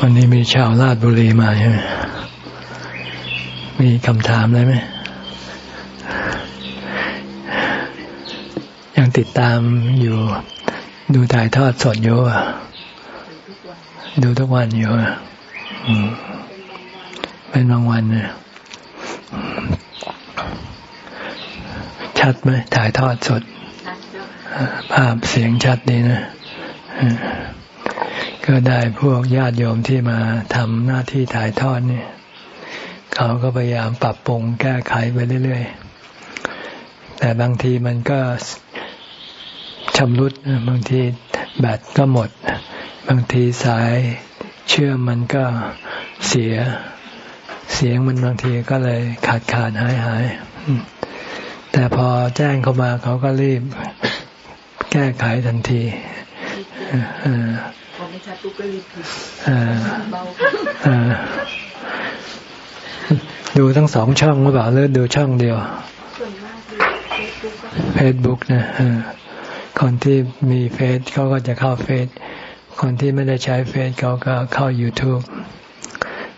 วันนี้มีชาวราชบุรีมาใช่ไหมมีคำถามอะไรไหม ยังติดตามอยู่ ดูถ่ายทอดสดอยู่อะดูทุกวันอยู่อะเป็นบางวันเนี่ยชัดไหมถ่ายทอดสด ภาพเสียงชัดดีนะ ก็ได้พวกญาติโยมที่มาทำหน้าที่ถ่ายทอดเนี่ย เขาก็พยายามปรับปรุงแก้ไขไปเรื่อยๆ แต่บางทีมันก็ชำรุดบางทีแบตก็หมด บางทีสายเชื่อมมันก็เสีย เสียงมันบางทีก็เลยขาดขาดหายหายแต่พอแจ้งเข้ามาเขาก็รีบแก้ไขทันที ดูทั้งสองช่องหรือเปล่าหรือดูช่องเดียวเฟซบุ๊กนะคนที่มีเฟซเขาก็จะเข้าเฟซคนที่ไม่ได้ใช้เฟซเขาก็เข้า YouTube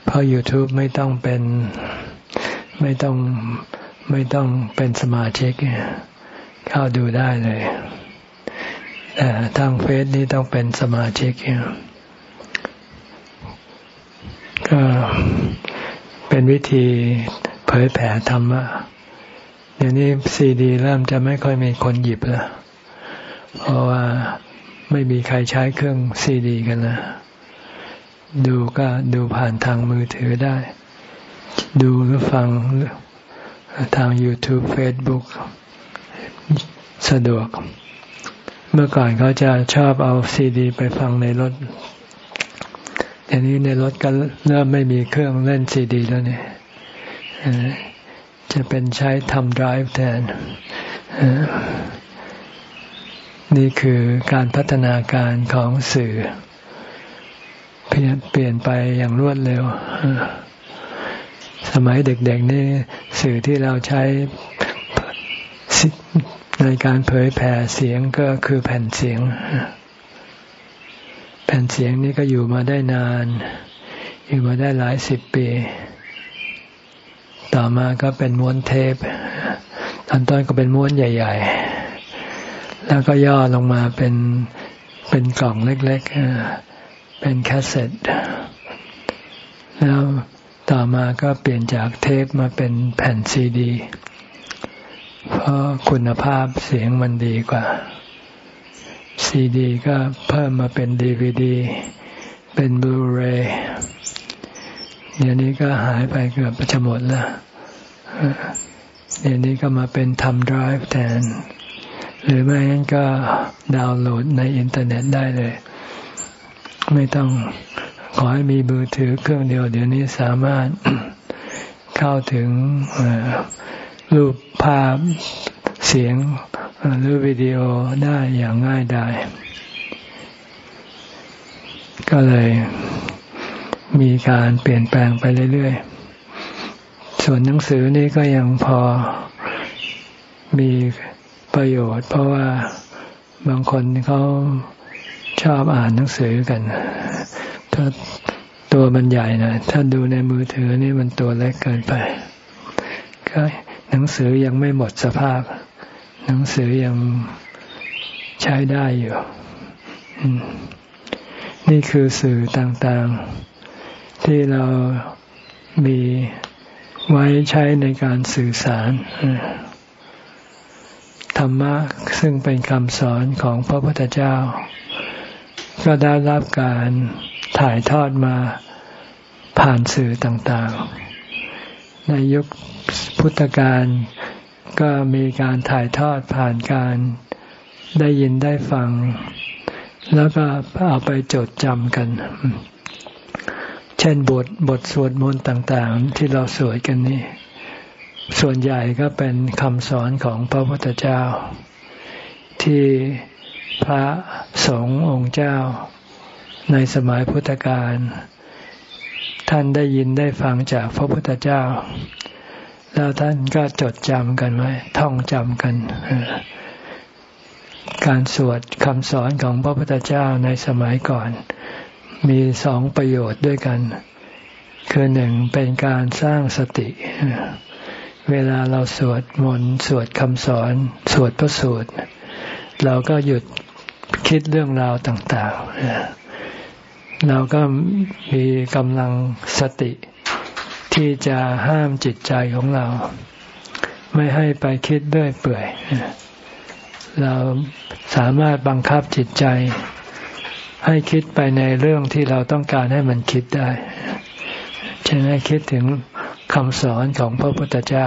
เพราะ YouTube ไม่ต้องเป็นไม่ต้องไม่ต้องเป็นสมาชิก เข้าดูได้เลย ทางเฟซนี่ต้องเป็นสมาชิกก็เป็นวิธีเผยแผ่ธรรมะเดี๋ยวนี้ซีดีเริ่มจะไม่ค่อยมีคนหยิบแล้ว เพราะว่าไม่มีใครใช้เครื่องซีดีกันแล้วดูก็ดูผ่านทางมือถือได้ ดูหรือฟังทาง YouTube Facebook สะดวก เมื่อก่อนเขาจะชอบเอาซีดี ไปฟังในรถแต่นี้ในรถก็เริ่มไม่มีเครื่องเล่นซีดี แล้วเนี่ยจะเป็นใช้ทำไดรฟ์แทน นี่คือการพัฒนาการของสื่อ เปลี่ยนไปอย่างรวดเร็ว สมัยเด็กๆนี่สื่อที่เราใช้ ในการเผยแผ่เสียงก็คือแผ่นเสียง แผ่นเสียงนี้ก็อยู่มาได้นาน อยู่มาได้หลายสิบปี ต่อมาก็เป็นม้วนเทปตอนต้นก็เป็นม้วนใหญ่ ๆ แล้วก็ย่อลงมาเป็นเป็นกล่องเล็กๆ เป็นแคสเซ็ตแล้วต่อมาก็เปลี่ยนจากเทปมาเป็นแผ่นซีดี เพราะคุณภาพเสียงมันดีกว่า ซีดีก็เพิ่มมาเป็นดีวีดี เป็นบลูเรย์เดี๋ยวนี้ก็หายไปเกือบจะหมดแล้วเดี๋ยวนี้ก็มาเป็นทำไดรฟ์แทน หรือไม่งั้นก็ดาวน์โหลดในอินเทอร์เน็ตได้เลย ไม่ต้องขอให้มีมือถือเครื่องเดียว เดี๋ยวนี้สามารถเข้าถึง รูปภาพเสียงหรือวิดีโอได้อย่างง่ายดายก็เลยมีการเปลี่ยนแปลงไปเรื่อยๆ ส่วนหนังสือนี่ก็ยังพอมีประโยชน์ เพราะว่าบางคนเขาชอบอ่านหนังสือกัน ถ้าตัวมันใหญ่นะ ถ้าดูในมือถือนี่มันตัวเล็กเกินไป ก็ หนังสือยังไม่หมดสภาพ หนังสือยังใช้ได้อยู่ นี่คือสื่อต่างๆ ที่เรามีไว้ใช้ในการสื่อสาร ธรรมะซึ่งเป็นคำสอนของพระพุทธเจ้า ก็ได้รับการถ่ายทอดมาผ่านสื่อต่างๆ ในยุคพุทธกาลก็มีการถ่ายทอดผ่านการได้ยินได้ฟัง แล้วก็เอาไปจดจำกัน เช่นบทบทสวดมนต์ต่างๆ ที่เราสวดกันนี่ส่วนใหญ่ก็เป็นคำสอนของพระพุทธเจ้า ที่พระสงฆ์องค์เจ้าในสมัยพุทธกาล ท่านได้ยินได้ฟังจากพระพุทธเจ้า แล้วท่านก็จดจำกันไว้ ท่องจำกัน การสวดคำสอนของพระพุทธเจ้าในสมัยก่อน มีสองประโยชน์ด้วยกัน คือหนึ่งเป็นการสร้างสติ เวลาเราสวดมนต์สวดคำสอน สวดพระสูตร เราก็หยุดคิดเรื่องราวต่าง ๆ เราก็มีกำลังสติที่จะห้ามจิตใจของเรา ไม่ให้ไปคิดเรื่อยเปื่อย เราสามารถบังคับจิตใจ ให้คิดไปในเรื่องที่เราต้องการให้มันคิดได้เช่นให้คิดถึงคำสอนของพระพุทธเจ้า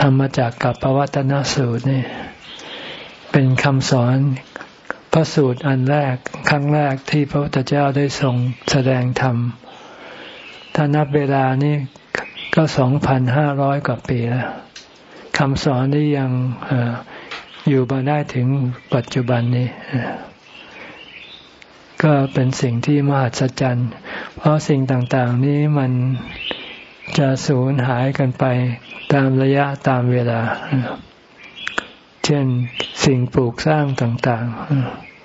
ทำมจากกับปวัตนสูตรนี่เป็นคำสอน พระสูตรอันแรกครั้งแรกที่พระพุทธเจ้าได้ทรงแสดงธรรม ถ้านับเวลานี่ก็สองพันห้าร้อยกว่าปีแล้วคำสอนนี้ยังอยู่มาได้ถึงปัจจุบันนี้ ก็เป็นสิ่งที่มหัศจรรย์ เพราะสิ่งต่างๆนี้มันจะสูญหายกันไปตามระยะตามเวลา เช่นสิ่งปลูกสร้างต่าง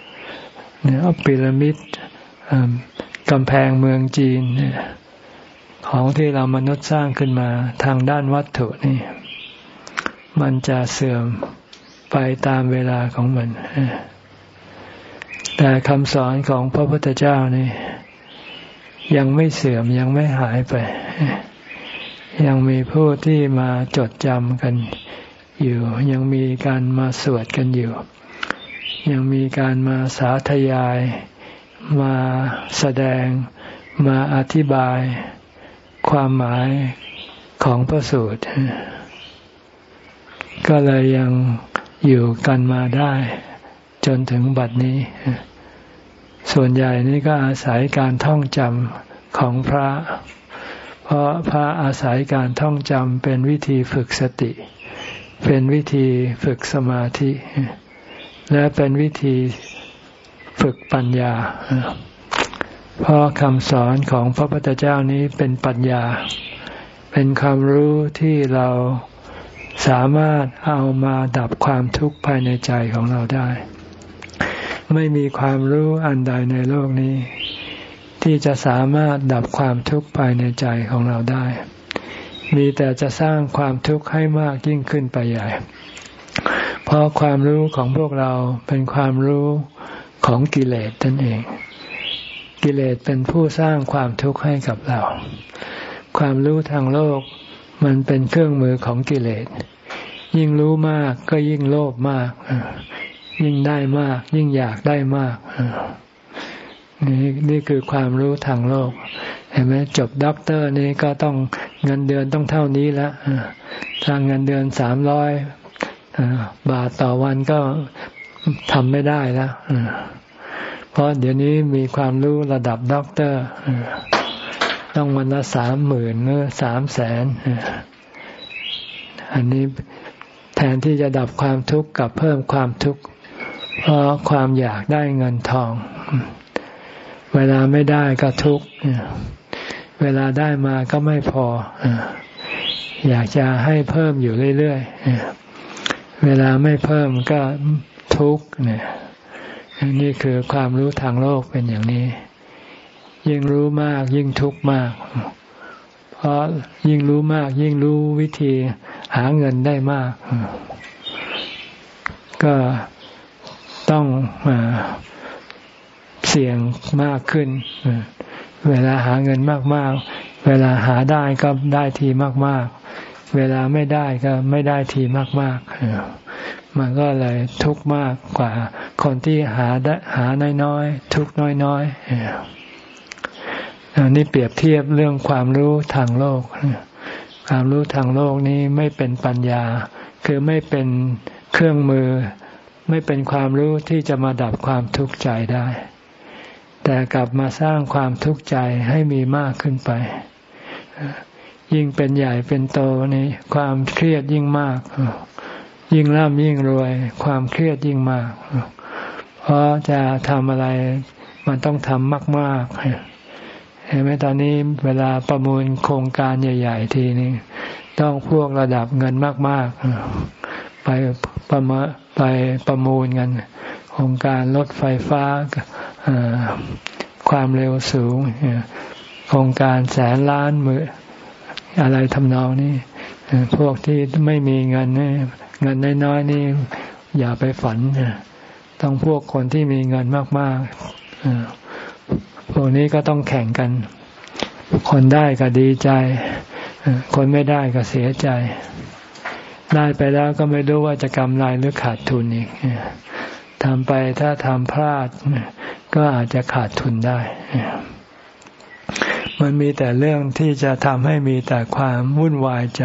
ๆเนี่ยปิรามิดกำแพงเมืองจีน ของที่เรามนุษย์สร้างขึ้นมาทางด้านวัตถุนี่ มันจะเสื่อมไปตามเวลาของมัน แต่คำสอนของพระพุทธเจ้านี่ ยังไม่เสื่อมยังไม่หายไป ยังมีผู้ที่มาจดจำกัน อยู่ ยังมีการมาสวดกันอยู่ ยังมีการมาสาธยาย มาแสดง มาอธิบาย ความหมายของพระสูตร ก็เลยยังอยู่กันมาได้ จนถึงบัดนี้ ส่วนใหญ่นี่ก็อาศัยการท่องจำของพระ เพราะพระอาศัยการท่องจำเป็นวิธีฝึกสติ เป็นวิธีฝึกสมาธิ และเป็นวิธีฝึกปัญญา เพราะคำสอนของพระพุทธเจ้านี้เป็นปัญญา เป็นความรู้ที่เราสามารถเอามาดับความทุกข์ภายในใจของเราได้ ไม่มีความรู้อันใดในโลกนี้ ที่จะสามารถดับความทุกข์ภายในใจของเราได้ มีแต่จะสร้างความทุกข์ให้มากยิ่งขึ้นไปใหญ่ เพราะความรู้ของพวกเราเป็นความรู้ของกิเลสนั่นเอง กิเลสเป็นผู้สร้างความทุกข์ให้กับเรา ความรู้ทางโลกมันเป็นเครื่องมือของกิเลส ยิ่งรู้มากก็ยิ่งโลภมาก ยิ่งได้มาก ยิ่งอยากได้มาก นี่นี่คือความรู้ทางโลก เห็นไหมจบด็อกเตอร์นี่ก็ต้องเงินเดือนต้องเท่านี้แล้วถ้าเงินเดือนสามร้อยบาทต่อวันก็ทำไม่ได้แล้วเพราะเดี๋ยวนี้มีความรู้ระดับด็อกเตอร์ต้องวันละสามหมื่นหรือสามแสนอันนี้แทนที่จะดับความทุกข์กับเพิ่มความทุกข์เพราะความอยากได้เงินทอง เวลาไม่ได้ก็ทุกข์เวลาได้มาก็ไม่พอ อยากจะให้เพิ่มอยู่เรื่อยๆเวลาไม่เพิ่มก็ทุกข์เนี่ยนี่คือความรู้ทางโลกเป็นอย่างนี้ ยิ่งรู้มากยิ่งทุกข์มาก เพราะยิ่งรู้มาก ยิ่งรู้วิธีหาเงินได้มาก ก็ต้อง เสี่ยงมากขึ้น เวลาหาเงินมากๆ เวลาหาได้ก็ได้ทีมากๆ เวลาไม่ได้ก็ไม่ได้ทีมากๆ มันก็เลยทุกข์มากกว่าคนที่หาได้หาน้อยๆ ทุกน้อยๆอันนี้เปรียบเทียบเรื่องความรู้ทางโลก ความรู้ทางโลกนี้ไม่เป็นปัญญา คือไม่เป็นเครื่องมือไม่เป็นความรู้ที่จะมาดับความทุกข์ใจได้ แต่กลับมาสร้างความทุกข์ใจให้มีมากขึ้นไป ยิ่งเป็นใหญ่เป็นโตนี่ความเครียดยิ่งมาก ยิ่งร่ำยิ่งรวย ความเครียดยิ่งมาก เพราะจะทำอะไรมันต้องทำมาก ๆ เห็นไหมตอนนี้เวลาประมูลโครงการใหญ่ ๆ ทีนี้ต้องพวกระดับเงินมาก ๆ ไปประมไปประมูลกันโครงการรถไฟฟ้า ความเร็วสูงโครงการแสนล้านมืออะไรทำนองนี้พวกที่ไม่มีเงินเงินน้อยๆนี่ อย่าไปฝันต้องพวกคนที่มีเงินมากๆพวกนี้ก็ต้องแข่งกัน คนได้ก็ดีใจคนไม่ได้ก็เสียใจ ได้ไปแล้วก็ไม่รู้ว่าจะกำไรหรือขาดทุนอีกทำไปถ้าทำพลาด ก็อาจจะขาดทุนได้ มันมีแต่เรื่องที่จะทำให้มีแต่ความวุ่นวายใจ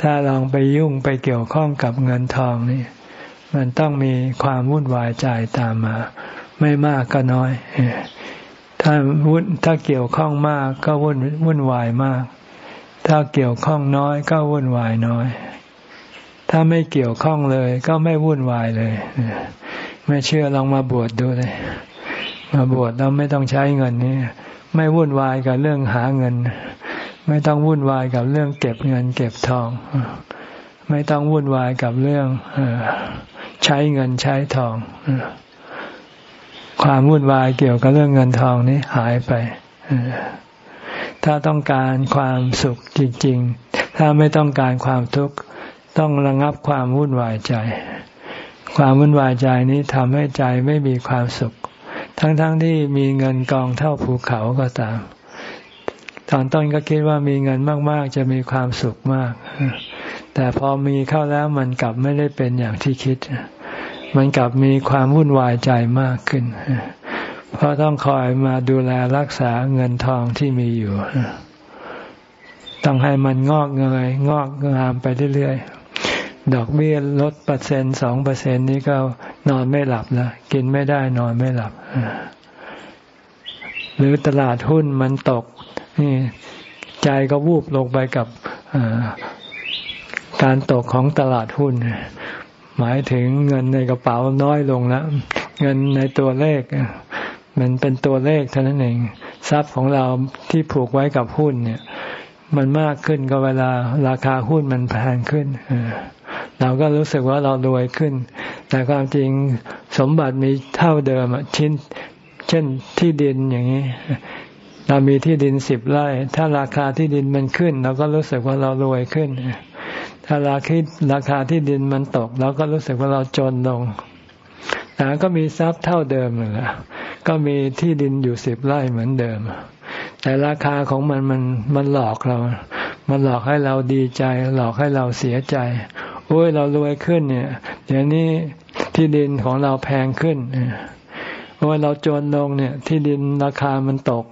ถ้าลองไปยุ่งไปเกี่ยวข้องกับเงินทองนี่มันต้องมีความวุ่นวายใจตามมา ไม่มากก็น้อย ถ้าวุ่นถ้าเกี่ยวข้องมากก็วุ่นวุ่นวายมาก ถ้าเกี่ยวข้องน้อยก็วุ่นวายน้อย ถ้าไม่เกี่ยวข้องเลย ก็ไม่วุ่นวายเลย ไม่เชื่อลองมาบวชดดูเลย มาบวชแล้วไม่ต้องใช้เงินนี่ไม่วุ่นวายกับเรื่องหาเงิน ไม่ต้องวุ่นวายกับเรื่องเก็บเงิน เก็บทอง ไม่ต้องวุ่นวายกับเรื่องใช้เงินใช้ทองความวุ่นวายเกี่ยวกับเรื่องเงินทองนี้หายไปถ้าต้องการความสุขจริง ๆ ถ้าไม่ต้องการความทุกข์ต้องระงับความวุ่นวายใจ ความวุ่นวายใจนี้ทำให้ใจไม่มีความสุข ทั้งๆทที่มีเงินกองเท่าภูเขาก็ตาม ตอนต้นก็คิดว่ามีเงินมาก ๆ จะมีความสุขมาก แต่พอมีเข้าแล้วมันกลับไม่ได้เป็นอย่างที่คิด มันกลับมีความวุ่นวายใจมากขึ้น เพราะต้องคอยมาดูแลรักษาเงินทองที่มีอยู่ ต้องให้มันงอกเงย งอกงามไปเรื่อยๆ ดอกเบี้ยลดเปอร์เซ็นสองเปอร์เซ็นนี้ก็นอนไม่หลับแล้วกินไม่ได้นอนไม่หลับ หรือตลาดหุ้นมันตก นี่ใจก็วูบลงไปกับการตกของตลาดหุ้น หมายถึงเงินในกระเป๋าน้อยลงแล้วเงินในตัวเลข มันเป็นตัวเลขเท่านั้นเอง ทรัพย์ของเราที่ผูกไว้กับหุ้นเนี่ย มันมากขึ้นก็เวลาราคาหุ้นมันแพงขึ้นเเราก็รู้สึกว่าเรารวยขึ้น แต่ความจริงสมบัติมีเท่าเดิมชิ้นเช่นที่ดินอย่างนี้ เรามีที่ดินสิบไร่ ถ้าราคาที่ดินมันขึ้น เราก็รู้สึกว่าเรารวยขึ้น ถ้าราคาราคาที่ดินมันตก เราก็รู้สึกว่าเราจนลงแต่ก็มีทรัพย์เท่าเดิมเลยก็มีที่ดินอยู่สิบไร่เหมือนเดิม แต่ราคาของมันมันมันหลอกเรา มันหลอกให้เราดีใจ หลอกให้เราเสียใจ โอ้ยเรารวยขึ้นเนี่ยเดี๋ยวนี้ที่ดินของเราแพงขึ้นโอ้ยเราจนลงเนี่ย ที่ดินราคามันตก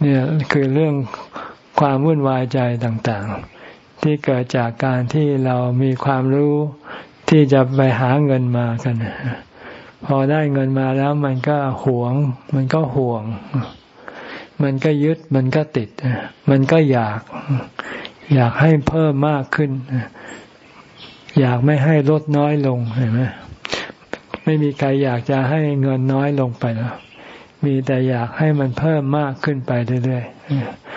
เนี่ยคือเรื่องความวุ่นวายใจต่างๆ ที่เกิดจากการที่เรามีความรู้ที่จะไปหาเงินมากัน พอได้เงินมาแล้วมันก็หวง มันก็ห่วง มันก็ยึดมันก็ติด มันก็อยาก อยากให้เพิ่มมากขึ้น อยากไม่ให้ลดน้อยลงเห็นไหมไม่มีใครอยากจะให้เงินน้อยลงไปแล้วมีแต่อยากให้มันเพิ่มมากขึ้นไปเรื่อย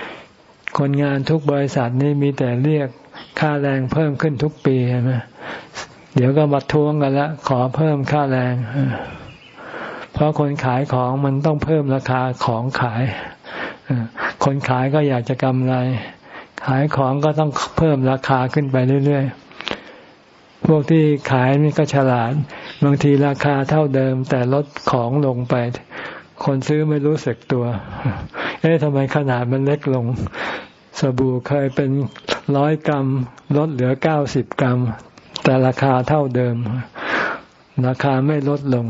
ๆคนงานทุกบริษัทนี่มีแต่เรียกค่าแรงเพิ่มขึ้นทุกปีใช่ไหมเดี๋ยวก็มาทวงกันละขอเพิ่มค่าแรง เพราะคนขายของมันต้องเพิ่มราคาของขาย คนขายก็อยากจะกำไร ขายของก็ต้องเพิ่มราคาขึ้นไปเรื่อยๆ พวกที่ขายนี่ก็ฉลาด บางทีราคาเท่าเดิม แต่ลดของลงไป คนซื้อไม่รู้สึกตัว เอ๊ะทำไมขนาดมันเล็กลง สบู่เคยเป็นร้อยกรัม ลดเหลือเก้าสิบกรัม แต่ราคาเท่าเดิม ราคาไม่ลดลง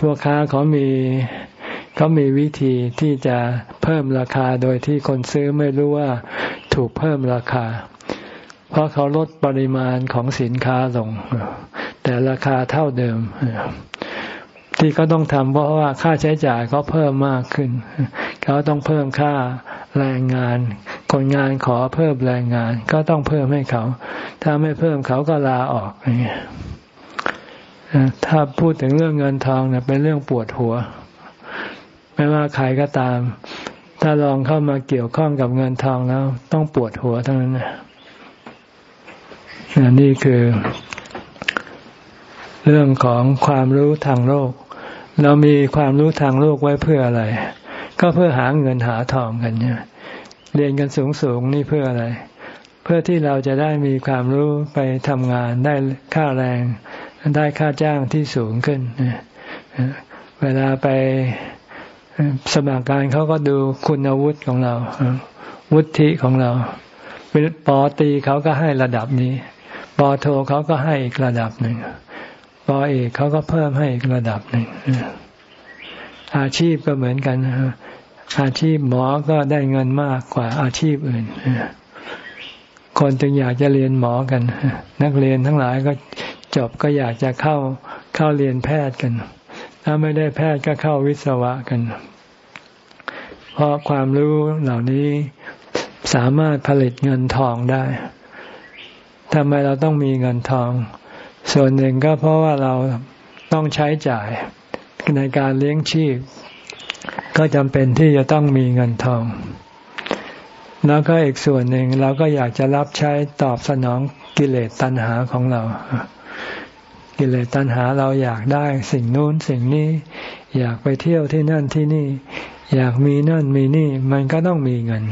พวกค้าเขามี เขามีวิธีที่จะเพิ่มราคาโดยที่คนซื้อไม่รู้ว่าถูกเพิ่มราคา เพราะเขาลดปริมาณของสินค้าลง แต่ราคาเท่าเดิม ที่เขาต้องทำเพราะว่าค่าใช้จ่ายเขาเพิ่มมากขึ้น เขาต้องเพิ่มค่าแรงงาน คนงานขอเพิ่มแรงงาน ก็ต้องเพิ่มให้เขา ถ้าไม่เพิ่มเขาก็ลาออกถ้าพูดถึงเรื่องเงินทองเนี่ยเป็นเรื่องปวดหัว ไม่ว่าใครก็ตาม ถ้าลองเข้ามาเกี่ยวข้องกับเงินทองแล้ว ต้องปวดหัวทั้งนั้นนะนี่คือเรื่องของความรู้ทางโลก เรามีความรู้ทางโลกไว้เพื่ออะไร ก็เพื่อหาเงินหาทองกันเนี่ยเรียนกันสูงสูงนี่เพื่ออะไร เพื่อที่เราจะได้มีความรู้ไปทำงานได้ค่าแรง ได้ค่าจ้างที่สูงขึ้น เวลาไป สมัครการเขาก็ดูคุณอาวุฒิของเรา วุฒิของเราปอตีเขาก็ให้ระดับนี้ ปอโทเขาก็ให้อีกระดับหนึ่ง ปอเอกเขาก็เพิ่มให้อีกระดับหนึ่ง อาชีพก็เหมือนกัน อาชีพหมอก็ได้เงินมากกว่าอาชีพอื่น คนจึงอยากจะเรียนหมอกัน นักเรียนทั้งหลายก็จบก็อยากจะเข้าเข้าเรียนแพทย์กัน ถ้าไม่ได้แพทย์ก็เข้าวิศวะกัน เพราะความรู้เหล่านี้สามารถผลิตเงินทองได้ทำไมเราต้องมีเงินทอง ส่วนหนึ่งก็เพราะว่าเราต้องใช้จ่ายในการเลี้ยงชีพ ก็จำเป็นที่จะต้องมีเงินทอง แล้วก็อีกส่วนหนึ่งเราก็อยากจะรับใช้ตอบสนองกิเลสตัณหาของเรา กิเลสตัณหาเราอยากได้สิ่งนู้นสิ่งนี้ อยากไปเที่ยวที่นั่นที่นี่ อยากมีนั่นมีนี่ มันก็ต้องมีเงิน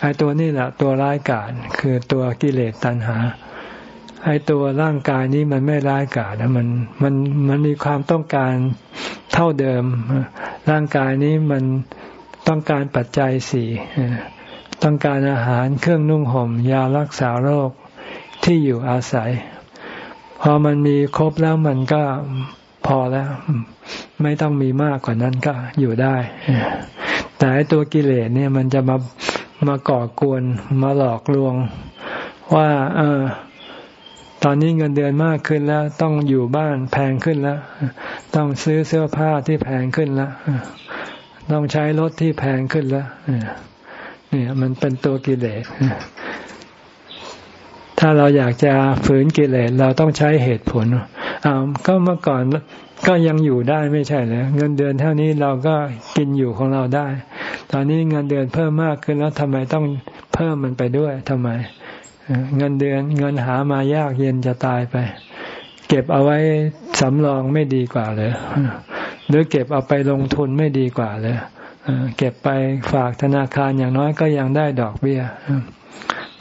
ไอ้ตัวนี้แหละตัวร้ายกาจคือตัวกิเลสตัณหาไอ้ตัวร่างกายนี้มันไม่ร้ายกาจนะมันมันมันมีความต้องการเท่าเดิม ร่างกายนี้มันต้องการปัจจัยสี่ต้องการอาหารเครื่องนุ่งห่ม ยารักษาโรคที่อยู่อาศัย พอมันมีครบแล้วมันก็พอแล้ว ไม่ต้องมีมากกว่านั้นก็อยู่ได้ แต่ตัวกิเลสเนี่ยมันจะมามาก่อกวนมาหลอกลวง ว่า เออ ตอนนี้เงินเดือนมากขึ้นแล้ว ต้องอยู่บ้านแพงขึ้นแล้ว ต้องซื้อเสื้อผ้าที่แพงขึ้นแล้วต้องใช้รถที่แพงขึ้นแล้วเนี่ย มันเป็นตัวกิเลส ถ้าเราอยากจะฝืนกิเลสเราต้องใช้เหตุผลอ้าวก็เมื่อก่อนก็ยังอยู่ได้ไม่ใช่เลยเงินเดือนเท่านี้เราก็กินอยู่ของเราได้ ตอนนี้เงินเดือนเพิ่มมากขึ้นแล้วทำไมต้องเพิ่มมันไปด้วยทำไม เงินเดือนเงินหามายากเย็นจะตายไป เก็บเอาไว้สำรองไม่ดีกว่าเลยหรือเก็บเอาไปลงทุนไม่ดีกว่าเลยเก็บไปฝากธนาคารอย่างน้อยก็ยังได้ดอกเบี้ย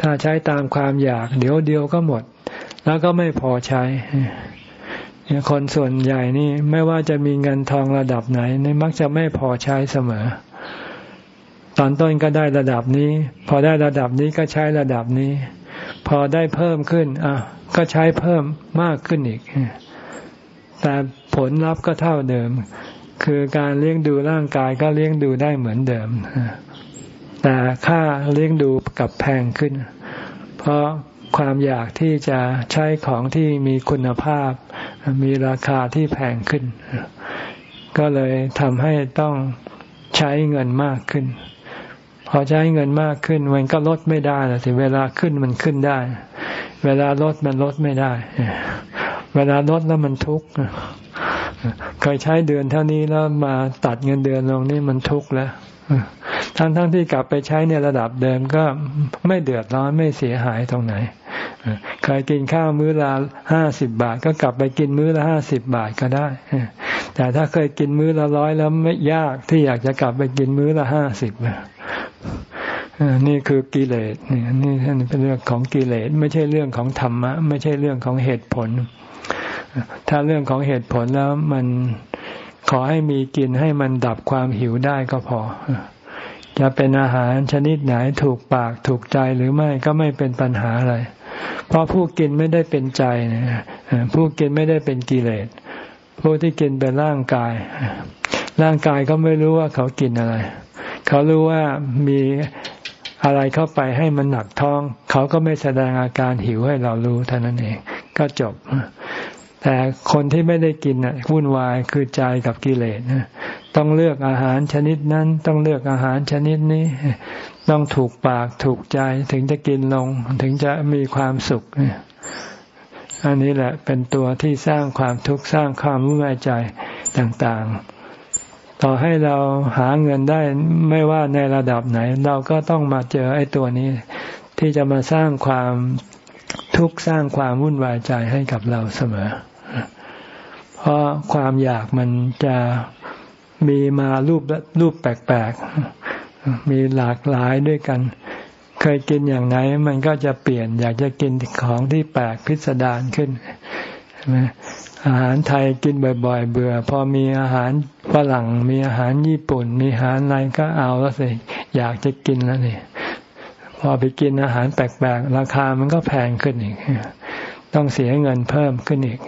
ถ้าใช้ตามความอยาก เดี๋ยวเดียวก็หมด แล้วก็ไม่พอใช้คนส่วนใหญ่นี่ไม่ว่าจะมีเงินทองระดับไหนนี่มักจะไม่พอใช้เสมอ ตอนต้นก็ได้ระดับนี้ พอได้ระดับนี้ก็ใช้ระดับนี้ พอได้เพิ่มขึ้นอะก็ใช้เพิ่มมากขึ้นอีก แต่ผลลัพธ์ก็เท่าเดิม คือการเลี้ยงดูร่างกายก็เลี้ยงดูได้เหมือนเดิม แต่ค่าเลี้ยงดูกับแพงขึ้น เพราะความอยากที่จะใช้ของที่มีคุณภาพ มีราคาที่แพงขึ้น ก็เลยทำให้ต้องใช้เงินมากขึ้น พอใช้เงินมากขึ้น มันก็ลดไม่ได้สิเวลาขึ้นมันขึ้นได้ เวลาลดมันลดไม่ได้ เวลาลดแล้วมันทุกข์เคยใช้เดือนเท่านี้แล้วมาตัดเงินเดือนลงนี่มันทุกข์แล้ว ทั้งทั้งที่กลับไปใช้ในระดับเดิมก็ไม่เดือดร้อนไม่เสียหายตรงไหนเคยกินข้าวมื้อละห้าสิบบาท ก็กลับไปกินมื้อละห้าสิบบาทก็ได้ แต่ถ้าเคยกินมื้อละร้อยแล้วไม่ยากที่อยากจะกลับไปกินมื้อละห้าสิบนี่คือกิเลสนี่นี่เป็นเรื่องของกิเลสไม่ใช่เรื่องของธรรมะ ไม่ใช่เรื่องของเหตุผล ถ้าเรื่องของเหตุผลแล้วมันขอให้มีกินให้มันดับความหิวได้ก็พอ จะเป็นอาหารชนิดไหนถูกปากถูกใจหรือไม่ก็ไม่เป็นปัญหาอะไร เพราะผู้กินไม่ได้เป็นใจผู้กินไม่ได้เป็นกิเลสผู้ที่กินเป็นร่างกาย ร่างกายก็ไม่รู้ว่าเขากินอะไร เขารู้ว่ามีอะไรเข้าไปให้มันหนักท้อง เขาก็ไม่แสดงอาการหิวให้เรารู้เท่านั้นเอง ก็จบ แต่คนที่ไม่ได้กินอะวุ่นวายคือใจกับกิเลสต้องเลือกอาหารชนิดนั้น ต้องเลือกอาหารชนิดนี้ ต้องถูกปากถูกใจถึงจะกินลง ถึงจะมีความสุขอันนี้แหละเป็นตัวที่สร้างความทุกข์สร้างความวุ่นวายใจต่างๆ ต่อให้เราหาเงินได้ไม่ว่าในระดับไหน เราก็ต้องมาเจอไอ้ตัวนี้ ที่จะมาสร้างความทุกข์สร้างความวุ่นวายใจให้กับเราเสมอ เพราะความอยากมันจะมีมารูปรูปแปลกๆ มีหลากหลายด้วยกัน เคยกินอย่างไหน มันก็จะเปลี่ยน อยากจะกินของที่แปลกพิสดารขึ้นอาหารไทยกินบ่อยๆ เบื่อ พอมีอาหารฝรั่งมีอาหารญี่ปุ่น มีอาหารอะไรก็เอาแล้วสิอยากจะกินแล้วนี่พอไปกินอาหารแปลกๆ ราคามันก็แพงขึ้นอีก ต้องเสียเงินเพิ่มขึ้นอีก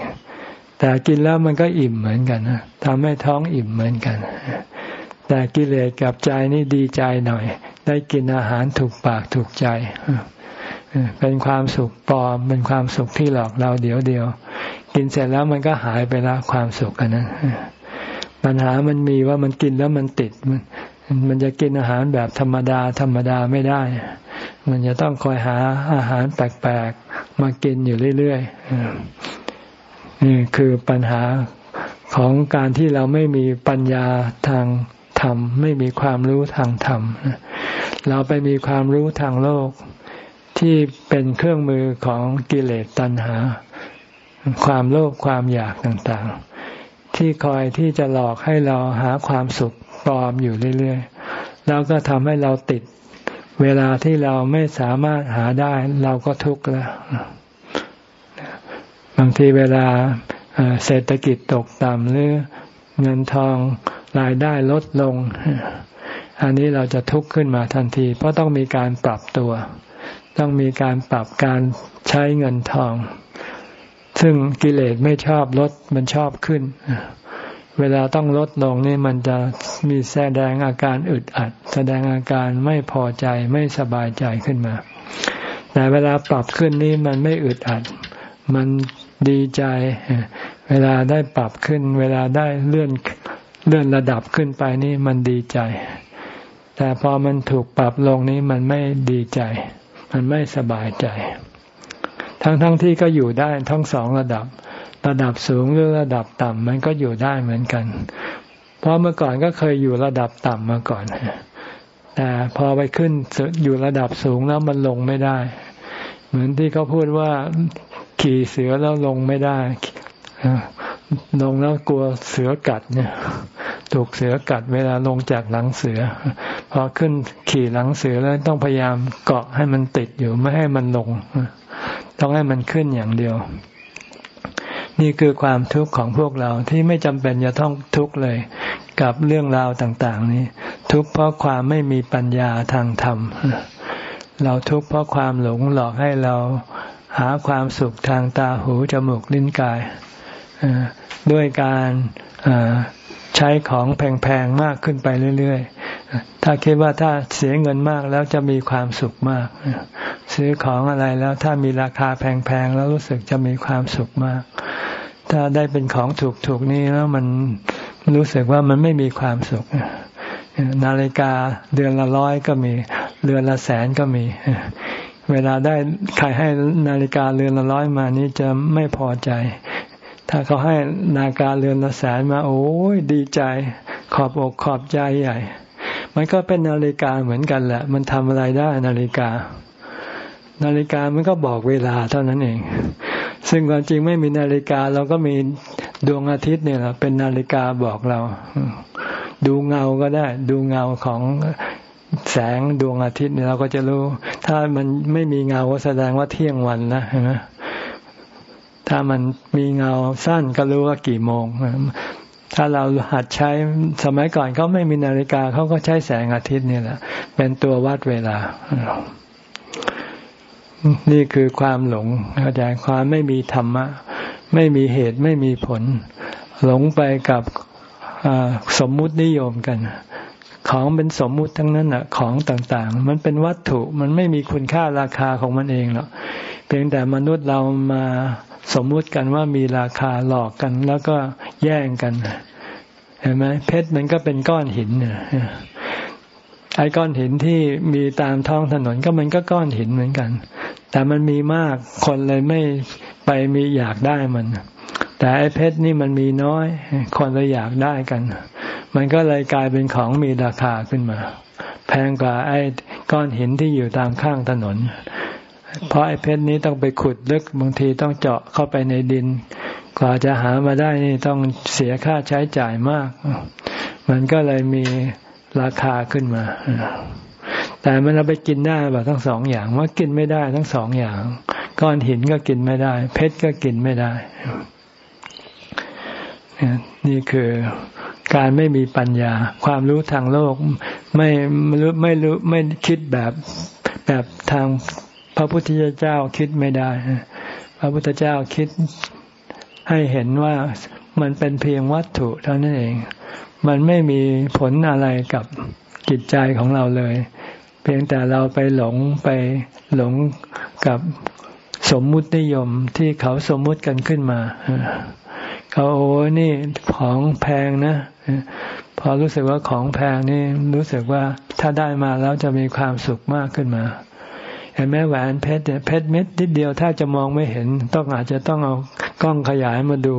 แต่กินแล้วมันก็อิ่มเหมือนกันทำให้ท้องอิ่มเหมือนกัน แต่กิเลสกับใจนี่ดีใจหน่อย ได้กินอาหารถูกปากถูกใจ เป็นความสุขปลอม เป็นความสุขที่หลอกเราเดี๋ยวเดียว กินเสร็จแล้วมันก็หายไปแล้วความสุขอันนั้นปัญหามันมีว่ามันกินแล้วมันติดมันมันจะกินอาหารแบบธรรมดา ธรรมดาไม่ได้ มันจะต้องคอยหาอาหารแปลกๆมากินอยู่เรื่อยๆ นี่คือปัญหาของการที่เราไม่มีปัญญาทางธรรม ไม่มีความรู้ทางธรรม เราไปมีความรู้ทางโลกที่เป็นเครื่องมือของกิเลสตัณหา ความโลภความอยากต่างๆ ที่คอยที่จะหลอกให้เราหาความสุขปลอมอยู่เรื่อยๆ แล้วก็ทำให้เราติด เวลาที่เราไม่สามารถหาได้ เราก็ทุกข์แล้ว บางทีเวลาเศรษฐกิจตกต่ำหรือเงินทองรายได้ลดลง อันนี้เราจะทุกข์ขึ้นมาทันที เพราะต้องมีการปรับตัว ต้องมีการปรับการใช้เงินทอง ซึ่งกิเลสไม่ชอบลดมันชอบขึ้น เวลาต้องลดลงนี่มันจะมีแสดงอาการอึดอัด แสดงอาการไม่พอใจไม่สบายใจขึ้นมา แต่เวลาปรับขึ้นนี่มันไม่อึดอัด มันดีใจ เวลาได้ปรับขึ้น เวลาได้เลื่อนเลื่อนระดับขึ้นไปนี่มันดีใจ แต่พอมันถูกปรับลงนี้มันไม่ดีใจ มันไม่สบายใจ ทั้งๆทที่ก็อยู่ได้ทั้งสองระดับ ระดับสูงหรือระดับต่ำมันก็อยู่ได้เหมือนกัน เพราะเมื่อก่อนก็เคยอยู่ระดับต่ำมาก่อนแต่พอไปขึ้นอยู่ระดับสูงแล้วมันลงไม่ได้ เหมือนที่เขาพูดว่า ขี่เสือแล้วลงไม่ได้ลงแล้วกลัวเสือกัดเนี่ย ถูกเสือกัดเวลาลงจากหลังเสือ พอขึ้นขี่หลังเสือแล้วต้องพยายามเกาะให้มันติดอยู่ไม่ให้มันลง ต้องให้มันขึ้นอย่างเดียว นี่คือความทุกข์ของพวกเราที่ไม่จำเป็นจะต้องทุกข์เลย กับเรื่องราวต่าง ๆ นี้ ทุกข์เพราะความไม่มีปัญญาทางธรรมเราทุกข์เพราะความหลงหลอกให้เรา หาความสุขทางตาหูจมูกลิ้นกายด้วยการใช้ของแพงๆมากขึ้นไปเรื่อยๆ ถ้าคิดว่าถ้าเสียเงินมากแล้วจะมีความสุขมาก ซื้อของอะไรแล้วถ้ามีราคาแพงๆแล้วรู้สึกจะมีความสุขมาก ถ้าได้เป็นของถูกถูกนี่แล้วมันรู้สึกว่ามันไม่มีความสุข นาฬิกาเดือนละร้อยก็มี เดือนละแสนก็มี เวลาได้ใครให้นาฬิกาเรือนละร้อยมานี้จะไม่พอใจ ถ้าเขาให้นาฬิกาเรือนละแสนมา โอ้ยดีใจ ขอบอกขอบใจใหญ่ มันก็เป็นนาฬิกาเหมือนกันแหละ มันทำอะไรได้นาฬิกา นาฬิกามันก็บอกเวลาเท่านั้นเอง ซึ่งความจริงไม่มีนาฬิกาเราก็มีดวงอาทิตย์เนี่ยแหละเป็นนาฬิกาบอกเรา ดูเงาก็ได้ ดูเงาของ แสงดวงอาทิตย์เนี่ยเราก็จะรู้ ถ้ามันไม่มีเงาก็แสดงว่าเที่ยงวันนะเห็นไหมถ้ามันมีเงาสั้นก็รู้ว่ากี่โมง ถ้าเราหัดใช้สมัยก่อนเขาไม่มีนาฬิกาเขาก็ใช้แสงอาทิตย์นี่แหละ เป็นตัววัดเวลา นี่คือความหลงเข้าใจความไม่มีธรรมะ ไม่มีเหตุไม่มีผล หลงไปกับสมมุตินิยมกัน ของเป็นสมมุติทั้งนั้นอะ ของต่างๆ มันเป็นวัตถุมันไม่มีคุณค่าราคาของมันเองหรอกเพียงแต่มนุษย์เรามาสมมุติกันว่ามีราคาหลอกกัน แล้วก็แย่งกันเห็นไหมเพชรมันก็เป็นก้อนหินเนี่ยไอ้ก้อนหินที่มีตามท้องถนนก็มันก็ก้อนหินเหมือนกัน แต่มันมีมากคนเลยไม่ไปมีอยากได้มัน แต่ไอ้เพชรนี่มันมีน้อย คนเลยอยากได้กัน มันก็เลยกลายเป็นของมีราคาขึ้นมา แพงกว่าไอ้ก้อนหินที่อยู่ตามข้างถนน เพราะไอ้เพชรนี้ต้องไปขุดลึกบางทีต้องเจาะเข้าไปในดิน กว่าจะหามาได้นี่ต้องเสียค่าใช้จ่ายมาก มันก็เลยมีราคาขึ้นมา แต่มันเอาไปกินได้แบบทั้งสองอย่างว่ากินไม่ได้ทั้งสองอย่าง ก้อนหินก็กินไม่ได้ เพชรก็กินไม่ได้นี่คือ การไม่มีปัญญา ความรู้ทางโลกไม่รู้ไม่รู้ไม่คิดแบบแบบทางพระพุทธเจ้าคิดไม่ได้ พระพุทธเจ้าคิดให้เห็นว่ามันเป็นเพียงวัตถุเท่านั้นเอง มันไม่มีผลอะไรกับจิตใจของเราเลย เพียงแต่เราไปหลงไปหลงกับสมมุตินิยมที่เขาสมมุติกันขึ้นมา เขาโอ้นี่ของแพงนะ พอรู้สึกว่าของแพงนี่รู้สึกว่าถ้าได้มาแล้วจะมีความสุขมากขึ้นมาเห็นไหมแหวนเพชรเพชรเม็ดนิดเดียวถ้าจะมองไม่เห็น ต้องอาจจะต้องเอากล้องขยายมาดู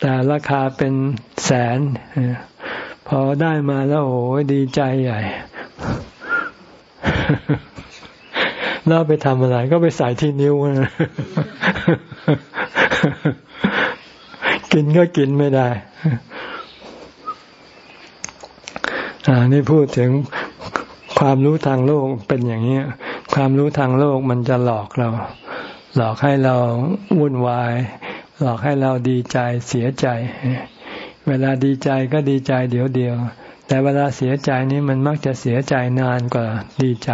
แต่ราคาเป็นแสนพอได้มาแล้วโอ้ดีใจใหญ่แล้วไปทำอะไร ก็ไปใส่ที่นิ้วกินก็กินไม่ได้ อ่านี่พูดถึงความรู้ทางโลกเป็นอย่างนี้ ความรู้ทางโลกมันจะหลอกเรา หลอกให้เราวุ่นวาย หลอกให้เราดีใจเสียใจ เวลาดีใจก็ดีใจเดี๋ยวเดียว แต่เวลาเสียใจนี้มันมักจะเสียใจนานกว่าดีใจ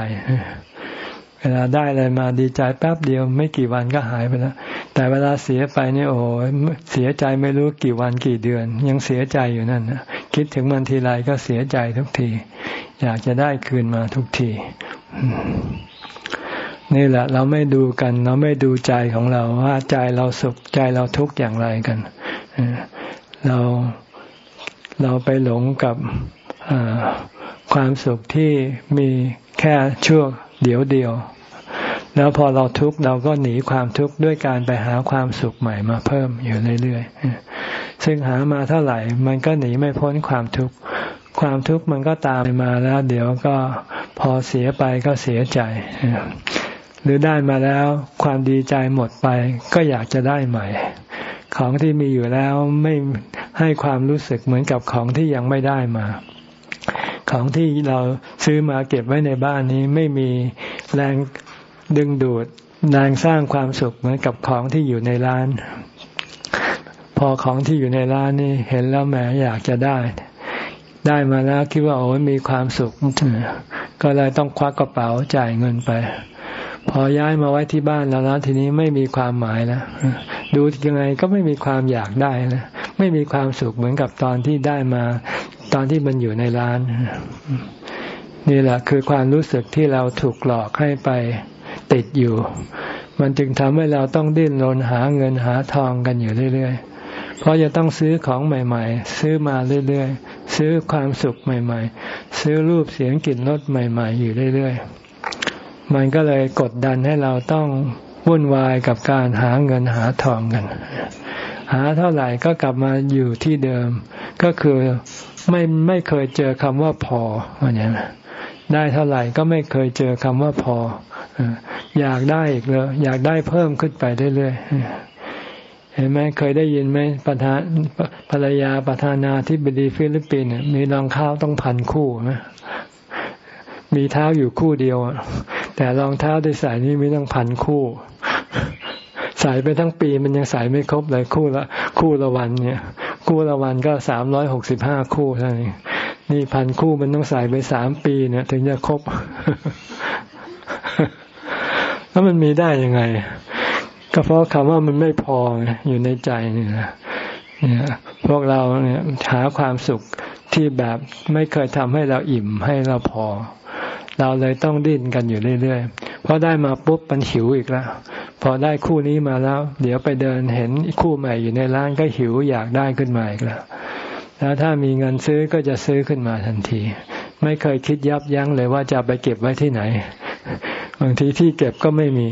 เวลาได้อะไรมาดีใจแป๊บเดียว ไม่กี่วันก็หายไปแล้ว แต่เวลาเสียไปนี่โอ้เสียใจไม่รู้กี่วันกี่เดือน ยังเสียใจอยู่นั่นนะคิดถึงมันทีไรก็เสียใจทุกที อยากจะได้คืนมาทุกที นี่แหละ เราไม่ดูกัน เราไม่ดูใจของเราว่าใจเราสุขใจเราทุกข์อย่างไรกันเราเราไปหลงกับความสุขที่มีแค่ชั่ว เดียวเดียว แล้วพอเราทุกข์เราก็หนีความทุกข์ด้วยการไปหาความสุขใหม่มาเพิ่มอยู่เรื่อยๆซึ่งหามาเท่าไหร่ มันก็หนีไม่พ้นความทุกข์ความทุกข์มันก็ตามมาแล้ว เดี๋ยวก็พอเสียไปก็เสียใจหรือได้มาแล้วความดีใจหมดไป ก็อยากจะได้ใหม่ ของที่มีอยู่แล้วไม่ให้ความรู้สึกเหมือนกับของที่ยังไม่ได้มา ของที่เราซื้อมาเก็บไว้ในบ้านนี้ไม่มีแรงดึงดูดแรงสร้างความสุขเหมือนกับของที่อยู่ในร้าน พอของที่อยู่ในร้านนี่เห็นแล้วแหมอยากจะได้ ได้มาแล้วคิดว่าโอ้มีความสุข ก็เลยต้องควักกระเป๋าจ่ายเงินไป พอย้ายมาไว้ที่บ้านแล้วนะทีนี้ไม่มีความหมายแล้วดูยังไงก็ไม่มีความอยากได้นะไม่มีความสุขเหมือนกับตอนที่ได้มา ตอนที่มันอยู่ในร้าน นี่แหละคือความรู้สึกที่เราถูกหลอกให้ไปติดอยู่ มันจึงทำให้เราต้องดิ้นรนหาเงินหาทองกันอยู่เรื่อย ๆ เพราะจะต้องซื้อของใหม่ ๆ ซื้อมาเรื่อยๆ ซื้อความสุขใหม่ ๆ ซื้อรูปเสียงกลิ่นรสใหม่ ๆ อยู่เรื่อยๆ มันก็เลยกดดันให้เราต้องวุ่นวายกับการหาเงินหาทองกัน หาเท่าไหร่ก็กลับมาอยู่ที่เดิม ก็คือไม่ไม่เคยเจอคำว่าพออย่างนี้ได้เท่าไหร่ก็ไม่เคยเจอคำว่าพอ อยากได้อีกเลยอยากได้เพิ่มขึ้นไปเรื่อยๆเห็นไหมเคยได้ยินไหมประธานภรรยาประธานาธิบดีฟิลิปปินส์มีรองเท้าต้องพันคู่นะมีเท้าอยู่คู่เดียวแต่รองเท้าที่ใส่นี่มีต้องพันคู่ใส่ไปทั้งปีมันยังใส่ไม่ครบเลยคู่ละคู่ละวันเนี่ย คู่ละวันก็สามร้อยหกสิบห้าคู่เท่านี้นี่พันคู่มันต้องใส่ไปสามปีเนี่ย ถึงจะครบ แล้วมันมีได้ยังไง ก็เพราะคำว่ามันไม่พออยู่ในใจนี่นะเนี่ยพวกเราเนี่ยหาความสุขที่แบบไม่เคยทำให้เราอิ่มให้เราพอ เราเลยต้องดิ้นกันอยู่เรื่อยๆ พราะได้มาปุ๊บมันหิวอีกแล้ว พอได้คู่นี้มาแล้ว เดี๋ยวไปเดินเห็นคู่ใหม่อยู่ในร้านก็หิวอยากได้ขึ้นมาอีกแล้ว แล้วถ้ามีเงินซื้อก็จะซื้อขึ้นมาทันที ไม่เคยคิดยับยั้งเลยว่าจะไปเก็บไว้ที่ไหน บางทีที่เก็บก็ไม่มี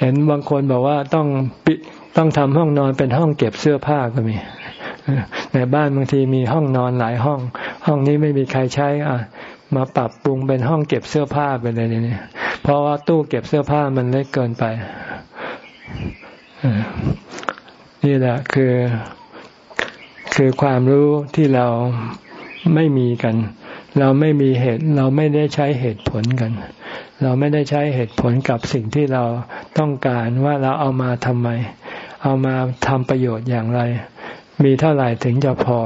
เห็นบางคนบอกว่าต้องปิต้องทำห้องนอนเป็นห้องเก็บเสื้อผ้าก็มีในบ้านบางทีมีห้องนอนหลายห้อง ห้องนี้ไม่มีใครใช้อะ มาปรับปรุงเป็นห้องเก็บเสื้อผ้าไปเลยเนี่ยเพราะว่าตู้เก็บเสื้อผ้ามันเล็กเกินไปนี่แหละคือ คือความรู้ที่เราไม่มีกัน เราไม่มีเหตุ เราไม่ได้ใช้เหตุผลกัน เราไม่ได้ใช้เหตุผลกับสิ่งที่เราต้องการว่าเราเอามาทำไม เอามาทำประโยชน์อย่างไร มีเท่าไหร่ถึงจะพอ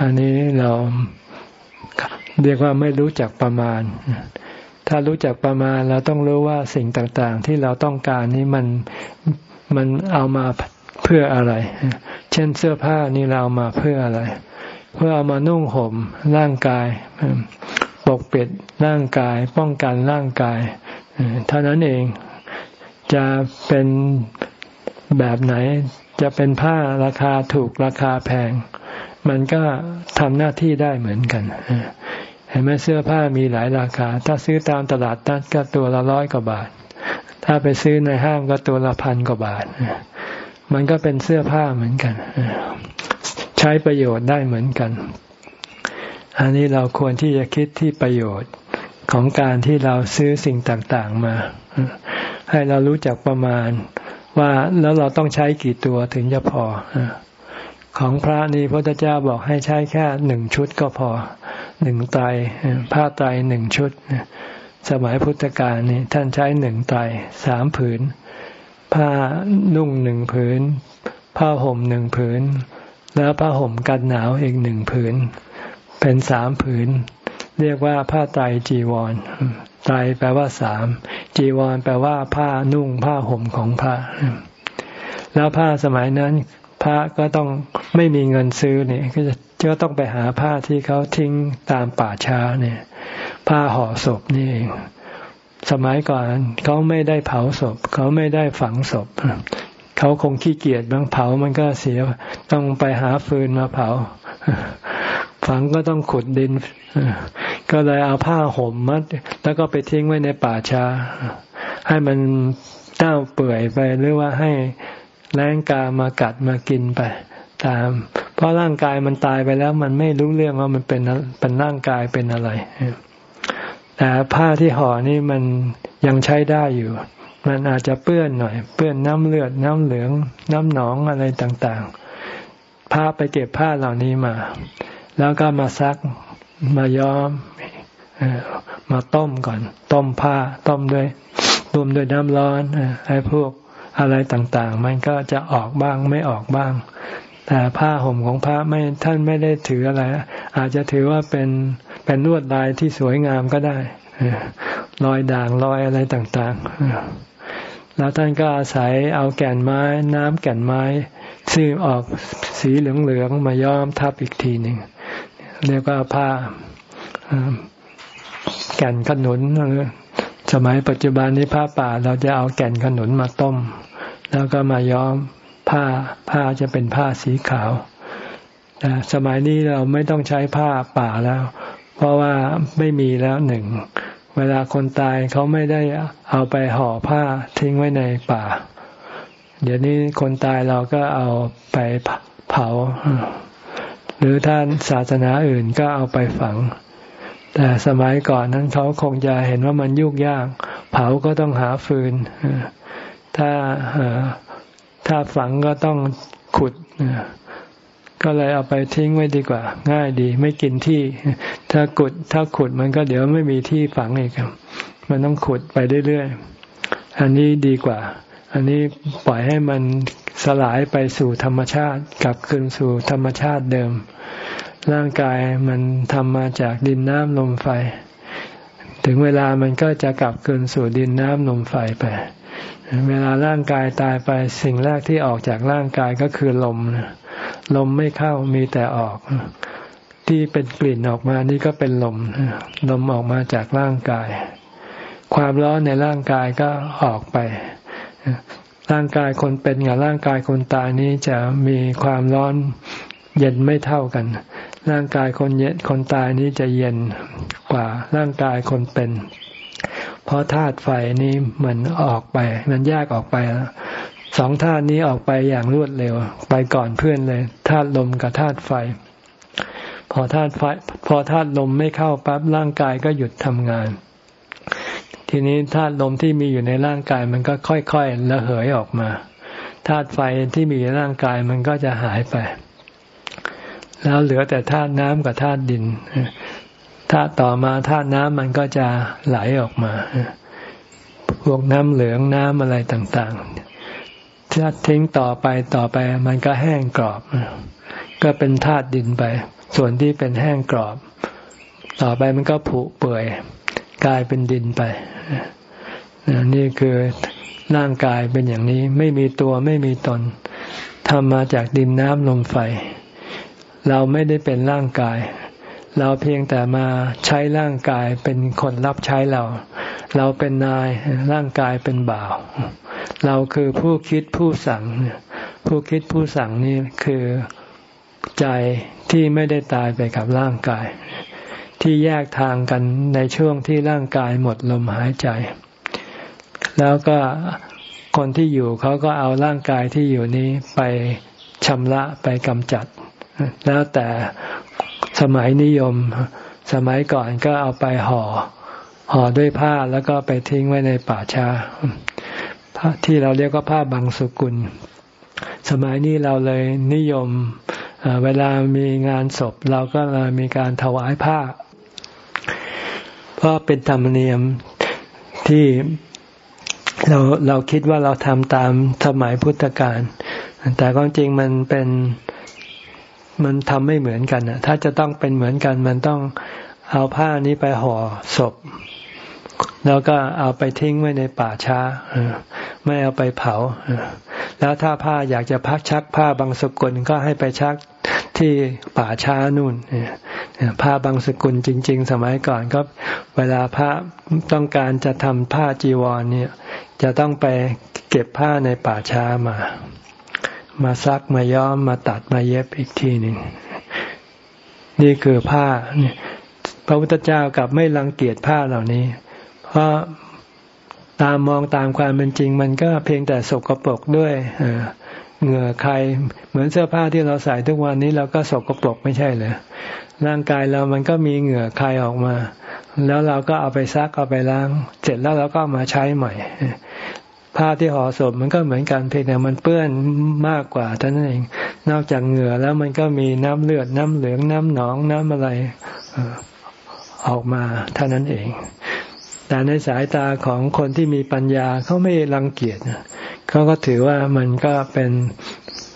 อันนี้เรา เรียกว่าไม่รู้จักประมาณ ถ้ารู้จักประมาณเราต้องรู้ว่าสิ่งต่างๆ ที่เราต้องการนี้มันมันเอามาเพื่ออะไร เช่นเสื้อผ้านี่เราเอามาเพื่ออะไร เพื่อเอามานุ่งห่มร่างกายปกปิดร่างกาย ป้องกันร่างกายเท่านั้นเองจะเป็นแบบไหน จะเป็นผ้าราคาถูกราคาแพง มันก็ทำหน้าที่ได้เหมือนกัน เห็นไหมเสื้อผ้ามีหลายราคา ถ้าซื้อตามตลาดนัดก็ตัวละร้อยกว่าบาท ถ้าไปซื้อในห้างก็ตัวละพันกว่าบาท มันก็เป็นเสื้อผ้าเหมือนกัน ใช้ประโยชน์ได้เหมือนกัน อันนี้เราควรที่จะคิดที่ประโยชน์ของการที่เราซื้อสิ่งต่างๆมา ให้เรารู้จักประมาณว่าแล้วเราต้องใช้กี่ตัวถึงจะพอ ของพระนี่พระเจ้าบอกให้ใช้แค่หนึ่งชุดก็พอ หนึ่งไตรผ้าไตรหนึ่งชุด สมัยพุทธกาลนี่ท่านใช้หนึ่งไตรสามผืน ผ้านุ่งหนึ่งผืน ผ้าห่มหนึ่งผืน แล้วผ้าห่มกันหนาวอีกหนึ่งผืน เป็นสามผืน เรียกว่าผ้าไตรจีวรไตรแปลว่าสาม จีวรแปลว่าผ้านุ่งผ้าห่มของพระแล้วผ้าสมัยนั้น พระก็ต้องไม่มีเงินซื้อเนี่ย ก็จะก็ต้องไปหาผ้าที่เขาทิ้งตามป่าช้าเนี่ย ผ้าห่อศพนี่เองสมัยก่อนเขาไม่ได้เผาศพ เขาไม่ได้ฝังศพเขาคงขี้เกียจบางเผามันก็เสียต้องไปหาฟืนมาเผา ฝังก็ต้องขุดดิน ก็เลยเอาผ้าห่มมัด แล้วก็ไปทิ้งไว้ในป่าช้า ให้มันเต้าเปื่อยไปหรือว่าให้ แรงกามากัดมากินไป ตาม เพราะร่างกายมันตายไปแล้ว มันไม่รู้เรื่องว่ามันเป็นเป็นร่างกายเป็นอะไรแต่ผ้าที่ห่อนี่มันยังใช้ได้อยู่ มันอาจจะเปื้อนหน่อย เปื้อนน้ำเลือดน้ำเหลือง น้ำหนองอะไรต่างๆ ผ้าไปเก็บผ้าเหล่านี้มา แล้วก็มาซักมาย้อมมาต้มก่อน ต้มผ้า ต้มด้วยรวมด้วยน้ำร้อนให้พวก อะไรต่างๆ มันก็จะออกบ้างไม่ออกบ้าง แต่ผ้าห่มของพระไม่ท่านไม่ได้ถืออะไร อาจจะถือว่าเป็นเป็นลวดลายที่สวยงามก็ได้รอยด่างรอยอะไรต่างๆ แล้วท่านก็อาศัยเอาแก่นไม้ น้ำแก่นไม้ซึ่งออกสีเหลืองๆมาย้อมทับอีกทีหนึ่งเรียกว่าผ้าแก่นขนุน สมัยปัจจุบันนี้ผ้าป่าเราจะเอาแก่นขนุนมาต้ม แล้วก็มาย้อมผ้าผ้าจะเป็นผ้าสีขาวแต่สมัยนี้เราไม่ต้องใช้ผ้าป่าแล้ว เพราะว่าไม่มีแล้วหนึ่ง เวลาคนตายเขาไม่ได้เอาไปห่อผ้าทิ้งไว้ในป่า เดี๋ยวนี้คนตายเราก็เอาไปเผา หรือท่านศาสนาอื่นก็เอาไปฝัง แต่สมัยก่อนนั้นเขาคงจะเห็นว่ามันยุ่งยาก เผาก็ต้องหาฟืน ถ้าถ้าฝังก็ต้องขุด ก็เลยเอาไปทิ้งไว้ดีกว่า ง่ายดี ไม่กินที่ ถ้าขุด ถ้าขุดมันก็เดี๋ยวไม่มีที่ฝังอีกมันต้องขุดไปเรื่อยๆ อันนี้ดีกว่า อันนี้ปล่อยให้มันสลายไปสู่ธรรมชาติ กลับคืนสู่ธรรมชาติเดิม ร่างกายมันทำมาจากดินน้ำลมไฟ ถึงเวลามันก็จะกลับคืนสู่ดินน้ำลมไฟไป เวลาร่างกายตายไปสิ่งแรกที่ออกจากร่างกายก็คือลม ลมไม่เข้ามีแต่ออก ที่เป็นกลิ่นออกมานี่ก็เป็นลม ลมออกมาจากร่างกาย ความร้อนในร่างกายก็ออกไปร่างกายคนเป็นกับร่างกายคนตายนี้จะมีความร้อนเย็นไม่เท่ากัน ร่างกายคนเย็นคนตายนี้จะเย็นกว่าร่างกายคนเป็น เพราะธาตุไฟนี้มันออกไป มันแยกออกไปสองธาตุนี้ออกไปอย่างรวดเร็ว ไปก่อนเพื่อนเลยธาตุลมกับธาตุไฟ พอธาตุไฟ พอธาตุลมไม่เข้าปั๊บร่างกายก็หยุดทำงาน ทีนี้ธาตุลมที่มีอยู่ในร่างกายมันก็ค่อยๆระเหยออกมาธาตุไฟที่มีในร่างกายมันก็จะหายไป แล้วเหลือแต่ธาตุน้ำกับธาตุดินธาตุต่อมาธาตุน้ำมันก็จะไหลออกมาพวกน้ำเหลืองน้ำอะไรต่างๆ ถ้าทิ้งต่อไปต่อไป มันก็แห้งกรอบ ก็เป็นธาตุดินไป ส่วนที่เป็นแห้งกรอบ ต่อไปมันก็ผุเปื่อย กลายเป็นดินไป นี่คือร่างกายเป็นอย่างนี้ ไม่มีตัวไม่มีตนทำมาจากดินน้ำลมไฟ เราไม่ได้เป็นร่างกาย เราเพียงแต่มาใช้ร่างกายเป็นคนรับใช้เรา เราเป็นนายร่างกายเป็นบ่าว เราคือผู้คิดผู้สั่ง ผู้คิดผู้สั่งนี่คือใจที่ไม่ได้ตายไปกับร่างกาย ที่แยกทางกันในช่วงที่ร่างกายหมดลมหายใจ แล้วก็คนที่อยู่เขาก็เอาร่างกายที่อยู่นี้ไปชำระไปกำจัด แล้วแต่สมัยนิยม สมัยก่อนก็เอาไปห่อ ห่อด้วยผ้าแล้วก็ไปทิ้งไว้ในป่าช้าผ้าที่เราเรียกว่าผ้าบางสุกุล สมัยนี้เราเลยนิยมเวลามีงานศพเราก็มีการถวายผ้า เพราะเป็นธรรมเนียมที่เราเราคิดว่าเราทำตามสมัยพุทธกาลแต่ความจริงมันเป็น มันทำไม่เหมือนกันนะถ้าจะต้องเป็นเหมือนกัน มันต้องเอาผ้านี้ไปห่อศพ แล้วก็เอาไปทิ้งไว้ในป่าช้าไม่เอาไปเผาแล้วถ้าผ้าอยากจะพักชักผ้าบางสกุลก็ให้ไปชักที่ป่าช้านู่นผ้าบางสกุลจริง ๆ สมัยก่อนก็เวลาพระต้องการจะทำผ้าจีวรเนี่ย จะต้องไปเก็บผ้าในป่าช้ามา มาซักมาย้อมมาตัดมาเย็บอีกทีหนึ่งนี่คือผ้าพระพุทธเจ้ากับไม่รังเกียจผ้าเหล่านี้ เพราะตามมองตามความเป็นจริง มันก็เพียงแต่สกปรกด้วยเหงื่อใครเหมือนเสื้อผ้าที่เราใส่ทุกวันนี้เราก็สกปรกไม่ใช่เหรอร่างกายเรามันก็มีเหงื่อใครออกมา แล้วเราก็เอาไปซักเอาไปล้าง เสร็จแล้วเราก็มาใช้ใหม่ ผ้าที่ห่อศพมันก็เหมือนกันเพียงแต่มันเปื้อนมากกว่าเท่านั้นเอง นอกจากเหงื่อแล้วมันก็มีน้ำเลือดน้ำเหลืองน้ำหนองน้ำอะไรออกมาเท่านั้นเอง แต่ในสายตาของคนที่มีปัญญาเขาไม่รังเกียจเขาก็ถือว่ามันก็เป็น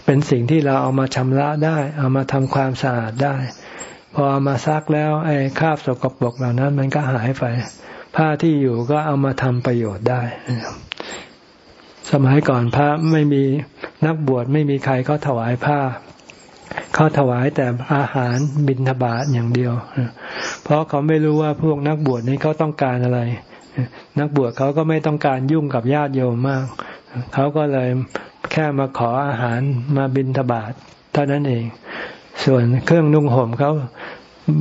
เป็นสิ่งที่เราเอามาชำระได้ เอามาทำความสะอาดได้ พอเอามาซักแล้วไอ้คราบสกปรกเหล่านั้น มันก็หายไป ผ้าที่อยู่ก็เอามาทำประโยชน์ได้ สมัยก่อนพระไม่มีนักบวชไม่มีใครเขาถวายผ้าเขาถวายแต่อาหารบิณฑบาตอย่างเดียว เพราะเขาไม่รู้ว่าพวกนักบวชนี้เขาต้องการอะไร นักบวชเขาก็ไม่ต้องการยุ่งกับญาติโยมมาก เขาก็เลยแค่มาขออาหารมาบิณฑบาตเท่านั้นเอง ส่วนเครื่องนุ่งห่มเขา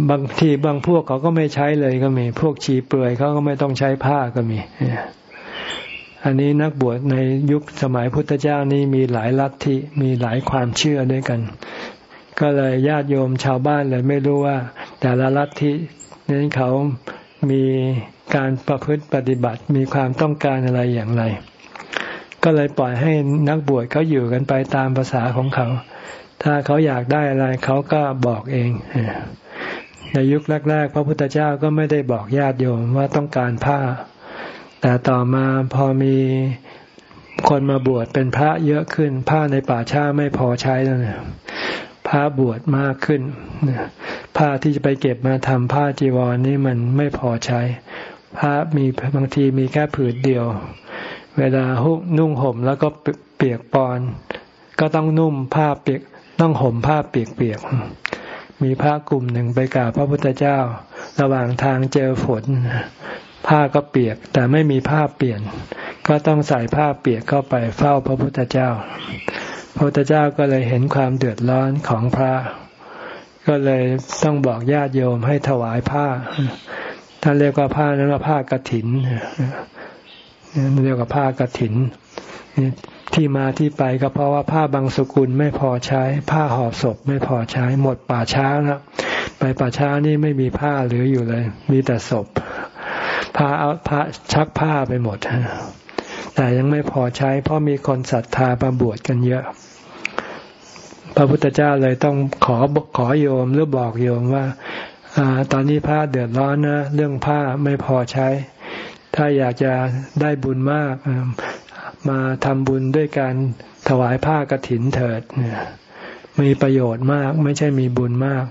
บางทีบางพวกเขาก็ไม่ใช้เลยก็มี พวกชีเปลือยเขาก็ไม่ต้องใช้ผ้าก็มี อันนี้นักบวชในยุคสมัยพุทธเจ้านี่มีหลายลัทธิมีหลายความเชื่อด้วยกัน ก็เลยญาติโยมชาวบ้านเลยไม่รู้ว่า แต่ละลัทธินั้นเขามีการประพฤติปฏิบัติมีความต้องการอะไรอย่างไร ก็เลยปล่อยให้นักบวชเขาอยู่กันไปตามภาษาของเขา ถ้าเขาอยากได้อะไรเขาก็บอกเอง ในยุคแรก ๆ พระพุทธเจ้าก็ไม่ได้บอกญาติโยมว่าต้องการผ้า แต่ต่อมาพอมีคนมาบวชเป็นพระเยอะขึ้น ผ้าในป่าช้าไม่พอใช้แล้วเนี่ยพระบวชมากขึ้นผ้าที่จะไปเก็บมาทำผ้าจีวรนนี่มันไม่พอใช้ ผ้ามีบางทีมีแค่ผืนเดียว เวลาหุนุ่งห่มแล้วก็เปียกปอน ก็ต้องนุ่มผ้าเปียกต้องห่มผ้าเปียกๆมีผ้ากลุ่มหนึ่งไปกราบพระพุทธเจ้า ระหว่างทางเจอฝน ผ้าก็เปียก แต่ไม่มีผ้าเปลี่ยน ก็ต้องใส่ผ้าเปียกเข้าไปเฝ้าพระพุทธเจ้า พระพุทธเจ้าก็เลยเห็นความเดือดร้อนของพระ ก็เลยต้องบอกญาติโยมให้ถวายผ้าท่านเรียกว่าผ้านั้นว่าผ้ากรถินเรียกว่าผ้ากรถินที่มาที่ไปก็เพราะว่าผ้าบางสกุลไม่พอใช้ ผ้าห่อศพไม่พอใช้หมดป่าช้าแล้วไปป่าช้านี่ไม่มีผ้าเหลืออยู่เลย มีแต่ศพ ผ้าเอาผ้าชักผ้าไปหมดแต่ยังไม่พอใช้ เพราะมีคนศรัทธาประบวชกันเยอะ พระพุทธเจ้าเลยต้องขอขอโยมหรือบอกโยมว่าอตอนนี้ผ้าเดือดร้อนนะ เรื่องผ้าไม่พอใช้ ถ้าอยากจะได้บุญมาก มาทำบุญด้วยการถวายผ้ากรถินเถิดมีประโยชน์มากไม่ใช่มีบุญมาก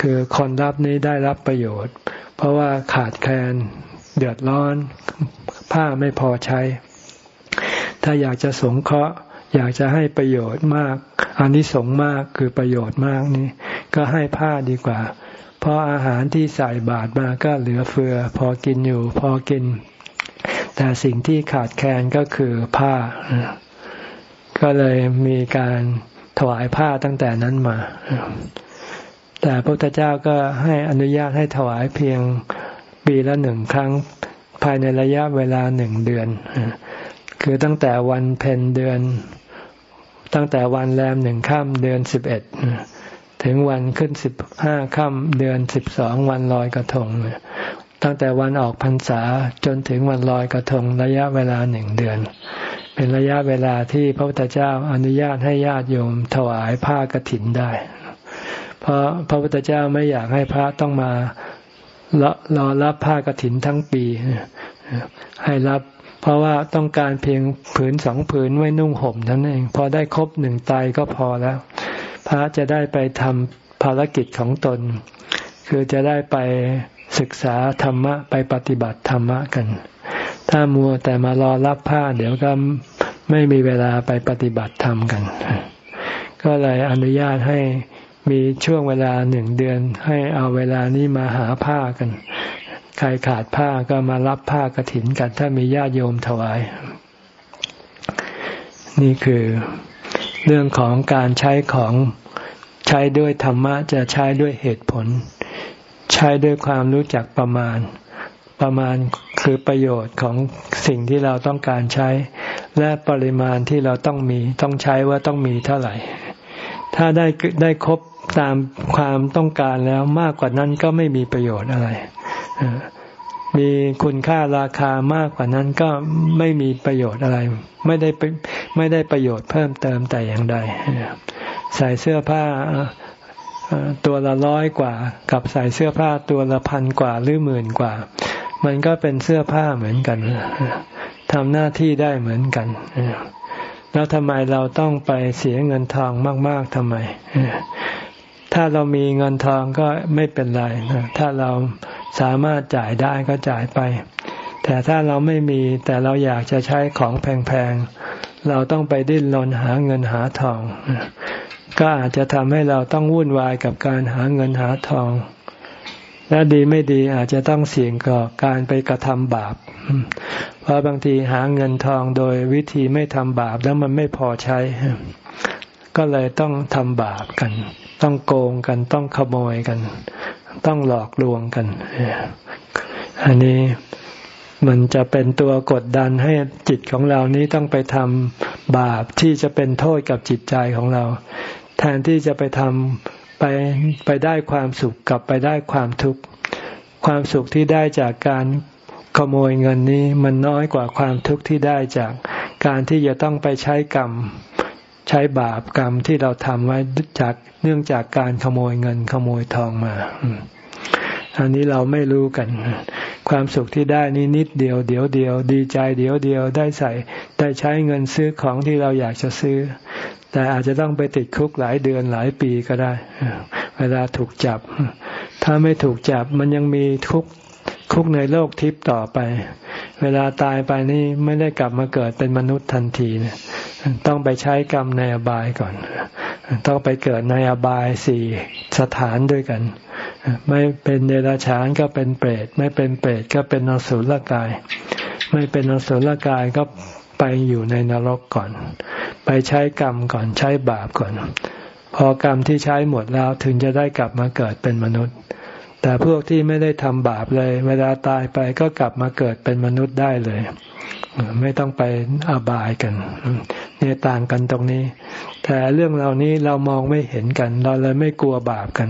คือคนรับนี้ได้รับประโยชน์ เพราะว่าขาดแคลน เดือดร้อน ผ้าไม่พอใช้ ถ้าอยากจะสงเคราะห์ อยากจะให้ประโยชน์มากอันนี้สงมากคือประโยชน์มากนี่ก็ให้ผ้าดีกว่า เพราะอาหารที่ใส่บาตรมาก็เหลือเฟือ พอกินอยู่พอกิน แต่สิ่งที่ขาดแคลนก็คือผ้า ก็เลยมีการถวายผ้าตั้งแต่นั้นมา แต่พระพุทธเจ้าก็ให้อนุญาตให้ถวายเพียง ปีละหนึ่งครั้งภายในระยะเวลาหนึ่งเดือน คือตั้งแต่วันเพ็ญเดือน ตั้งแต่วันแรมหนึ่งค่ำเดือนสิบเอ็ดถึงวันขึ้นสิบห้าค่ำเดือนสิบสองวันลอยกระทง ตั้งแต่วันออกพรรษาจนถึงวันลอยกระทงระยะเวลาหนึ่งเดือน เป็นระยะเวลาที่พระพุทธเจ้าอนุญาตให้ญาติโยมถวายผ้ากรถินได้ เพราะพระพุทธเจ้าไม่อยากให้พระต้องมา รอรับผ้ากรถินทั้งปี ให้รับ เพราะว่าต้องการเพียงผืนสองผืนไว้นุ่งห่มนั่นเอง พอได้ครบหนึ่งตายก็พอแล้ว พระจะได้ไปทำภารกิจของตน คือจะได้ไปศึกษาธรรมะไปปฏิบัติธรรมะกัน ถ้ามัวแต่มารอรับผ้า เดี๋ยวก็ไม่มีเวลาไปปฏิบัติธรรมกัน ก็เลยอนุญาตให้ มีช่วงเวลาหนึ่งเดือน ให้เอาเวลานี้มาหาผ้ากัน ใครขาดผ้าก็มารับผ้ากระถินกัน ถ้ามีญาติโยมถวาย นี่คือเรื่องของการใช้ของใช้ด้วยธรรมะจะใช้ด้วยเหตุผล ใช้ด้วยความรู้จักประมาณ ประมาณคือประโยชน์ของสิ่งที่เราต้องการใช้ และปริมาณที่เราต้องมีต้องใช้ว่าต้องมีเท่าไหร่ ถ้าได้ได้ครบตามความต้องการแล้วมากกว่านั้นก็ไม่มีประโยชน์อะไร มีคุณค่าราคามากกว่านั้นก็ไม่มีประโยชน์อะไร ไม่ได้ไม่ได้ประโยชน์เพิ่มเติมแต่อย่างใดใส่เสื้อผ้าตัวละร้อยกว่า กับใส่เสื้อผ้าตัวละพันกว่าหรือหมื่นกว่า มันก็เป็นเสื้อผ้าเหมือนกันทำหน้าที่ได้เหมือนกัน แล้วทำไมเราต้องไปเสียเงินทองมาก ๆทำไม ถ้าเรามีเงินทองก็ไม่เป็นไรถ้าเราสามารถจ่ายได้ก็จ่ายไป แต่ถ้าเราไม่มีแต่เราอยากจะใช้ของแพงๆ เราต้องไปดิ้นรนหาเงินหาทอง ก็อาจจะทำให้เราต้องวุ่นวายกับการหาเงินหาทอง และดีไม่ดีอาจจะต้องเสี่ยงกับการไปกระทำบาป เพราะบางทีหาเงินทองโดยวิธีไม่ทำบาปแล้วมันไม่พอใช้ ก็เลยต้องทำบาปกัน ต้องโกงกัน ต้องขโมยกัน ต้องหลอกลวงกัน อันนี้มันจะเป็นตัวกดดันให้จิตของเรานี้ต้องไปทำบาปที่จะเป็นโทษกับจิตใจของเรา แทนที่จะไปทำ ไปไปได้ความสุขกลับไปได้ความทุกข์ความสุขที่ได้จากการขโมยเงินนี้มันน้อยกว่าความทุกข์ที่ได้จากการที่จะต้องไปใช้กรรมใช้บาปกรรมที่เราทำไว้จากเนื่องจากการขโมยเงินขโมยทองมาอันนี้เราไม่รู้กัน ความสุขที่ได้นี่นิดเดียว เดียวเดียว ดีใจเดียวเดียวได้ใส่ได้ใช้เงินซื้อของที่เราอยากจะซื้อ แต่อาจจะต้องไปติดคุกหลายเดือนหลายปีก็ได้ เวลาถูกจับ ถ้าไม่ถูกจับมันยังมีคุกคุกในโลกทิพย์ต่อไป เวลาตายไปนี่ไม่ได้กลับมาเกิดเป็นมนุษย์ทันทีนะต้องไปใช้กรรมในอบายก่อน ต้องไปเกิดในอบายสี่สถานด้วยกัน ไม่เป็นเดรัจฉานก็เป็นเปรต ไม่เป็นเปรตก็เป็นอสุรกาย ไม่เป็นอสุรกายก็ ไปอยู่ในนรกก่อน ไปใช้กรรมก่อนใช้บาปก่อน พอกรรมที่ใช้หมดแล้วถึงจะได้กลับมาเกิดเป็นมนุษย์ แต่พวกที่ไม่ได้ทำบาปเลย เวลาตายไปก็กลับมาเกิดเป็นมนุษย์ได้เลย ไม่ต้องไปอาบายกันเนี่ยต่างกันตรงนี้ แต่เรื่องเหล่านี้เรามองไม่เห็นกัน เราเลยไม่กลัวบาปกัน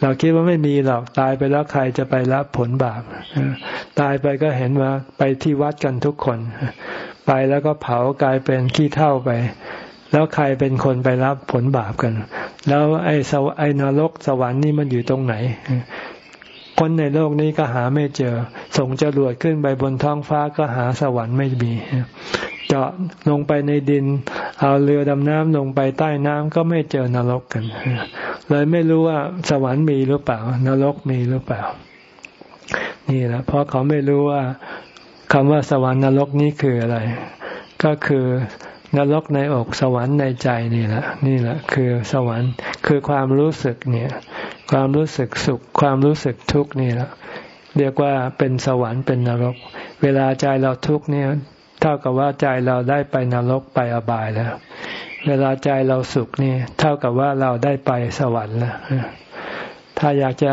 เราคิดว่าไม่มีหรอกตายไปแล้วใครจะไปรับผลบาปตายไปก็เห็นว่าไปที่วัดกันทุกคน ไปแล้วก็เผากลายเป็นขี้เท่าไป แล้วใครเป็นคนไปรับผลบาปกัน แล้วไอ้สวไอ้นรกสวรรค์นี่มันอยู่ตรงไหน คนในโลกนี้ก็หาไม่เจอ ส่งจรวดขึ้นไปบนท้องฟ้าก็หาสวรรค์ไม่มีเจาะลงไปในดิน เอาเรือดำน้ำลงไปใต้น้ำก็ไม่เจอนรกกัน เลยไม่รู้ว่าสวรรค์มีหรือเปล่า นรกมีหรือเปล่า นี่แหละเพราะเขาไม่รู้ว่า คำว่าสวรรค์นรกนี้คืออะไร ก็คือนรกในอกสวรรค์ในใจนี่แหละนี่แหละคือสวรรค์คือความรู้สึกเนี่ย ความรู้สึกสุข ความรู้สึกทุกข์นี่แหละเรียกว่าเป็นสวรรค์เป็นนรก เวลาใจเราทุกข์เนี่ย เท่ากับว่าใจเราได้ไปนรกไปอบายแล้ว เวลาใจเราสุขนี่เท่ากับว่าเราได้ไปสวรรค์แล้วถ้าอยากจะ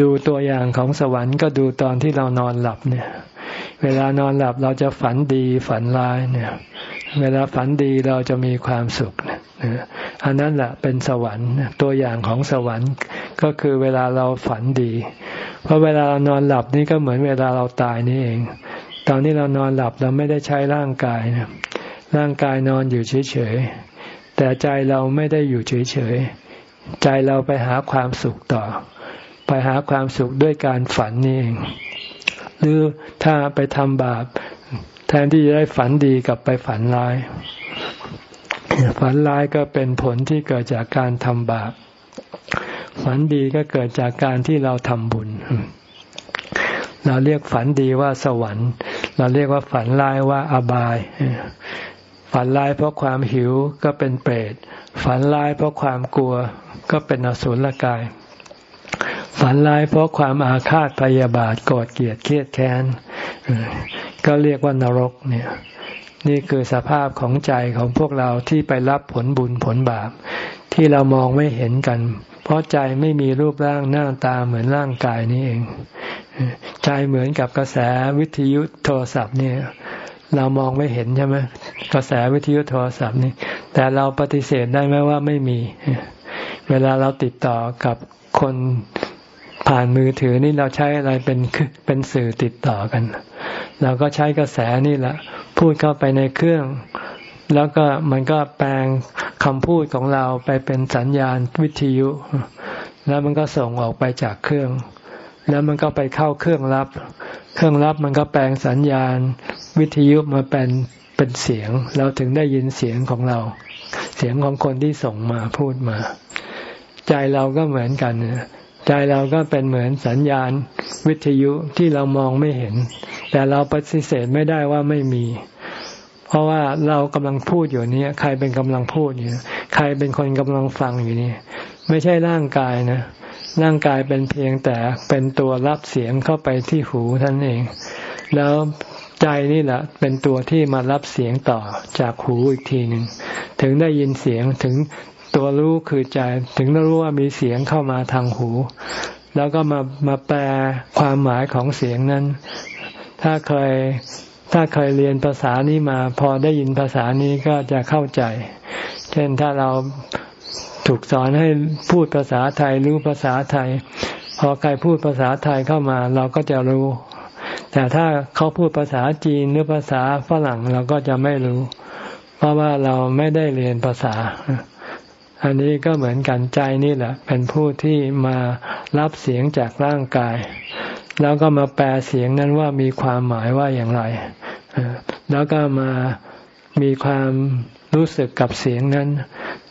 ดูตัวอย่างของสวรรค์ก็ดูตอนที่เรานอนหลับเนี่ย เวลานอนหลับเราจะฝันดีฝันร้ายเนี่ย เวลาฝันดีเราจะมีความสุขอันนั้นแหละเป็นสวรรค์ตัวอย่างของสวรรค์ก็คือเวลาเราฝันดี เพราะเวลาเรานอนหลับนี่ก็เหมือนเวลาเราตายนี่เอง ตอนนี้เรานอนหลับเราไม่ได้ใช้ร่างกายนะร่างกายนอนอยู่เฉยๆแต่ใจเราไม่ได้อยู่เฉยๆใจเราไปหาความสุขต่อ ไปหาความสุขด้วยการฝันนี่เอง หรือถ้าไปทำบาป แทนที่จะได้ฝันดีกับไปฝันร้าย ฝันร้ายก็เป็นผลที่เกิดจากการทำบาป ฝันดีก็เกิดจากการที่เราทำบุญ เราเรียกฝันดีว่าสวรรค์ เราเรียกว่าฝันร้ายว่าอบาย ฝันร้ายเพราะความหิวก็เป็นเปรต ฝันร้ายเพราะความกลัวก็เป็นอสุรกาย ฝันร้ายเพราะความอาฆาตพยาบาทโกรธเกลียดเครียดแค้นก็เรียกว่านรกเนี่ย นี่คือสภาพของใจของพวกเราที่ไปรับผลบุญผลบาป ที่เรามองไม่เห็นกัน เพราะใจไม่มีรูปร่างหน้าตาเหมือนร่างกายนี้เอง ใจเหมือนกับกระแสวิทยุโทรศัพท์เนี่ยเรามองไม่เห็นใช่ไหมกระแสวิทยุโทรศัพท์นี่ แต่เราปฏิเสธได้ไหมว่าไม่มี เวลาเราติดต่อกับคน ผ่านมือถือนี่เราใช้อะไรเป็นเป็นสื่อติดต่อกัน เราก็ใช้กระแสนี่แหละ พูดเข้าไปในเครื่อง แล้วก็มันก็แปลงคำพูดของเราไปเป็นสัญญาณวิทยุ แล้วมันก็ส่งออกไปจากเครื่อง แล้วมันก็ไปเข้าเครื่องรับ เครื่องรับมันก็แปลงสัญญาณวิทยุมาเป็นเป็นเสียง เราถึงได้ยินเสียงของเรา เสียงของคนที่ส่งมาพูดมา ใจเราก็เหมือนกัน ใจเราก็เป็นเหมือนสัญญาณวิทยุที่เรามองไม่เห็น แต่เราปฏิเสธไม่ได้ว่าไม่มี เพราะว่าเรากำลังพูดอยู่นี้ใครเป็นกำลังพูดอยู่ใครเป็นคนกำลังฟังอยู่นี่ไม่ใช่ร่างกายนะ ร่างกายเป็นเพียงแต่เป็นตัวรับเสียงเข้าไปที่หูท่านเอง แล้วใจนี่แหละเป็นตัวที่มารับเสียงต่อจากหูอีกทีหนึ่งถึงได้ยินเสียงถึง ตัวรู้คือใจถึงรู้ว่ามีเสียงเข้ามาทางหู แล้วก็มามาแปลความหมายของเสียงนั้น ถ้าเคยถ้าเคยเรียนภาษานี้มา พอได้ยินภาษานี้ก็จะเข้าใจ เช่นถ้าเราถูกสอนให้พูดภาษาไทยรู้ภาษาไทย พอใครพูดภาษาไทยเข้ามา เราก็จะรู้ แต่ถ้าเขาพูดภาษาจีนหรือภาษาฝรั่งเราก็จะไม่รู้ เพราะว่าเราไม่ได้เรียนภาษา อันนี้ก็เหมือนกันใจนี่แหละ เป็นผู้ที่มารับเสียงจากร่างกาย แล้วก็มาแปลเสียงนั้นว่ามีความหมายว่าอย่างไร แล้วก็มามีความรู้สึกกับเสียงนั้น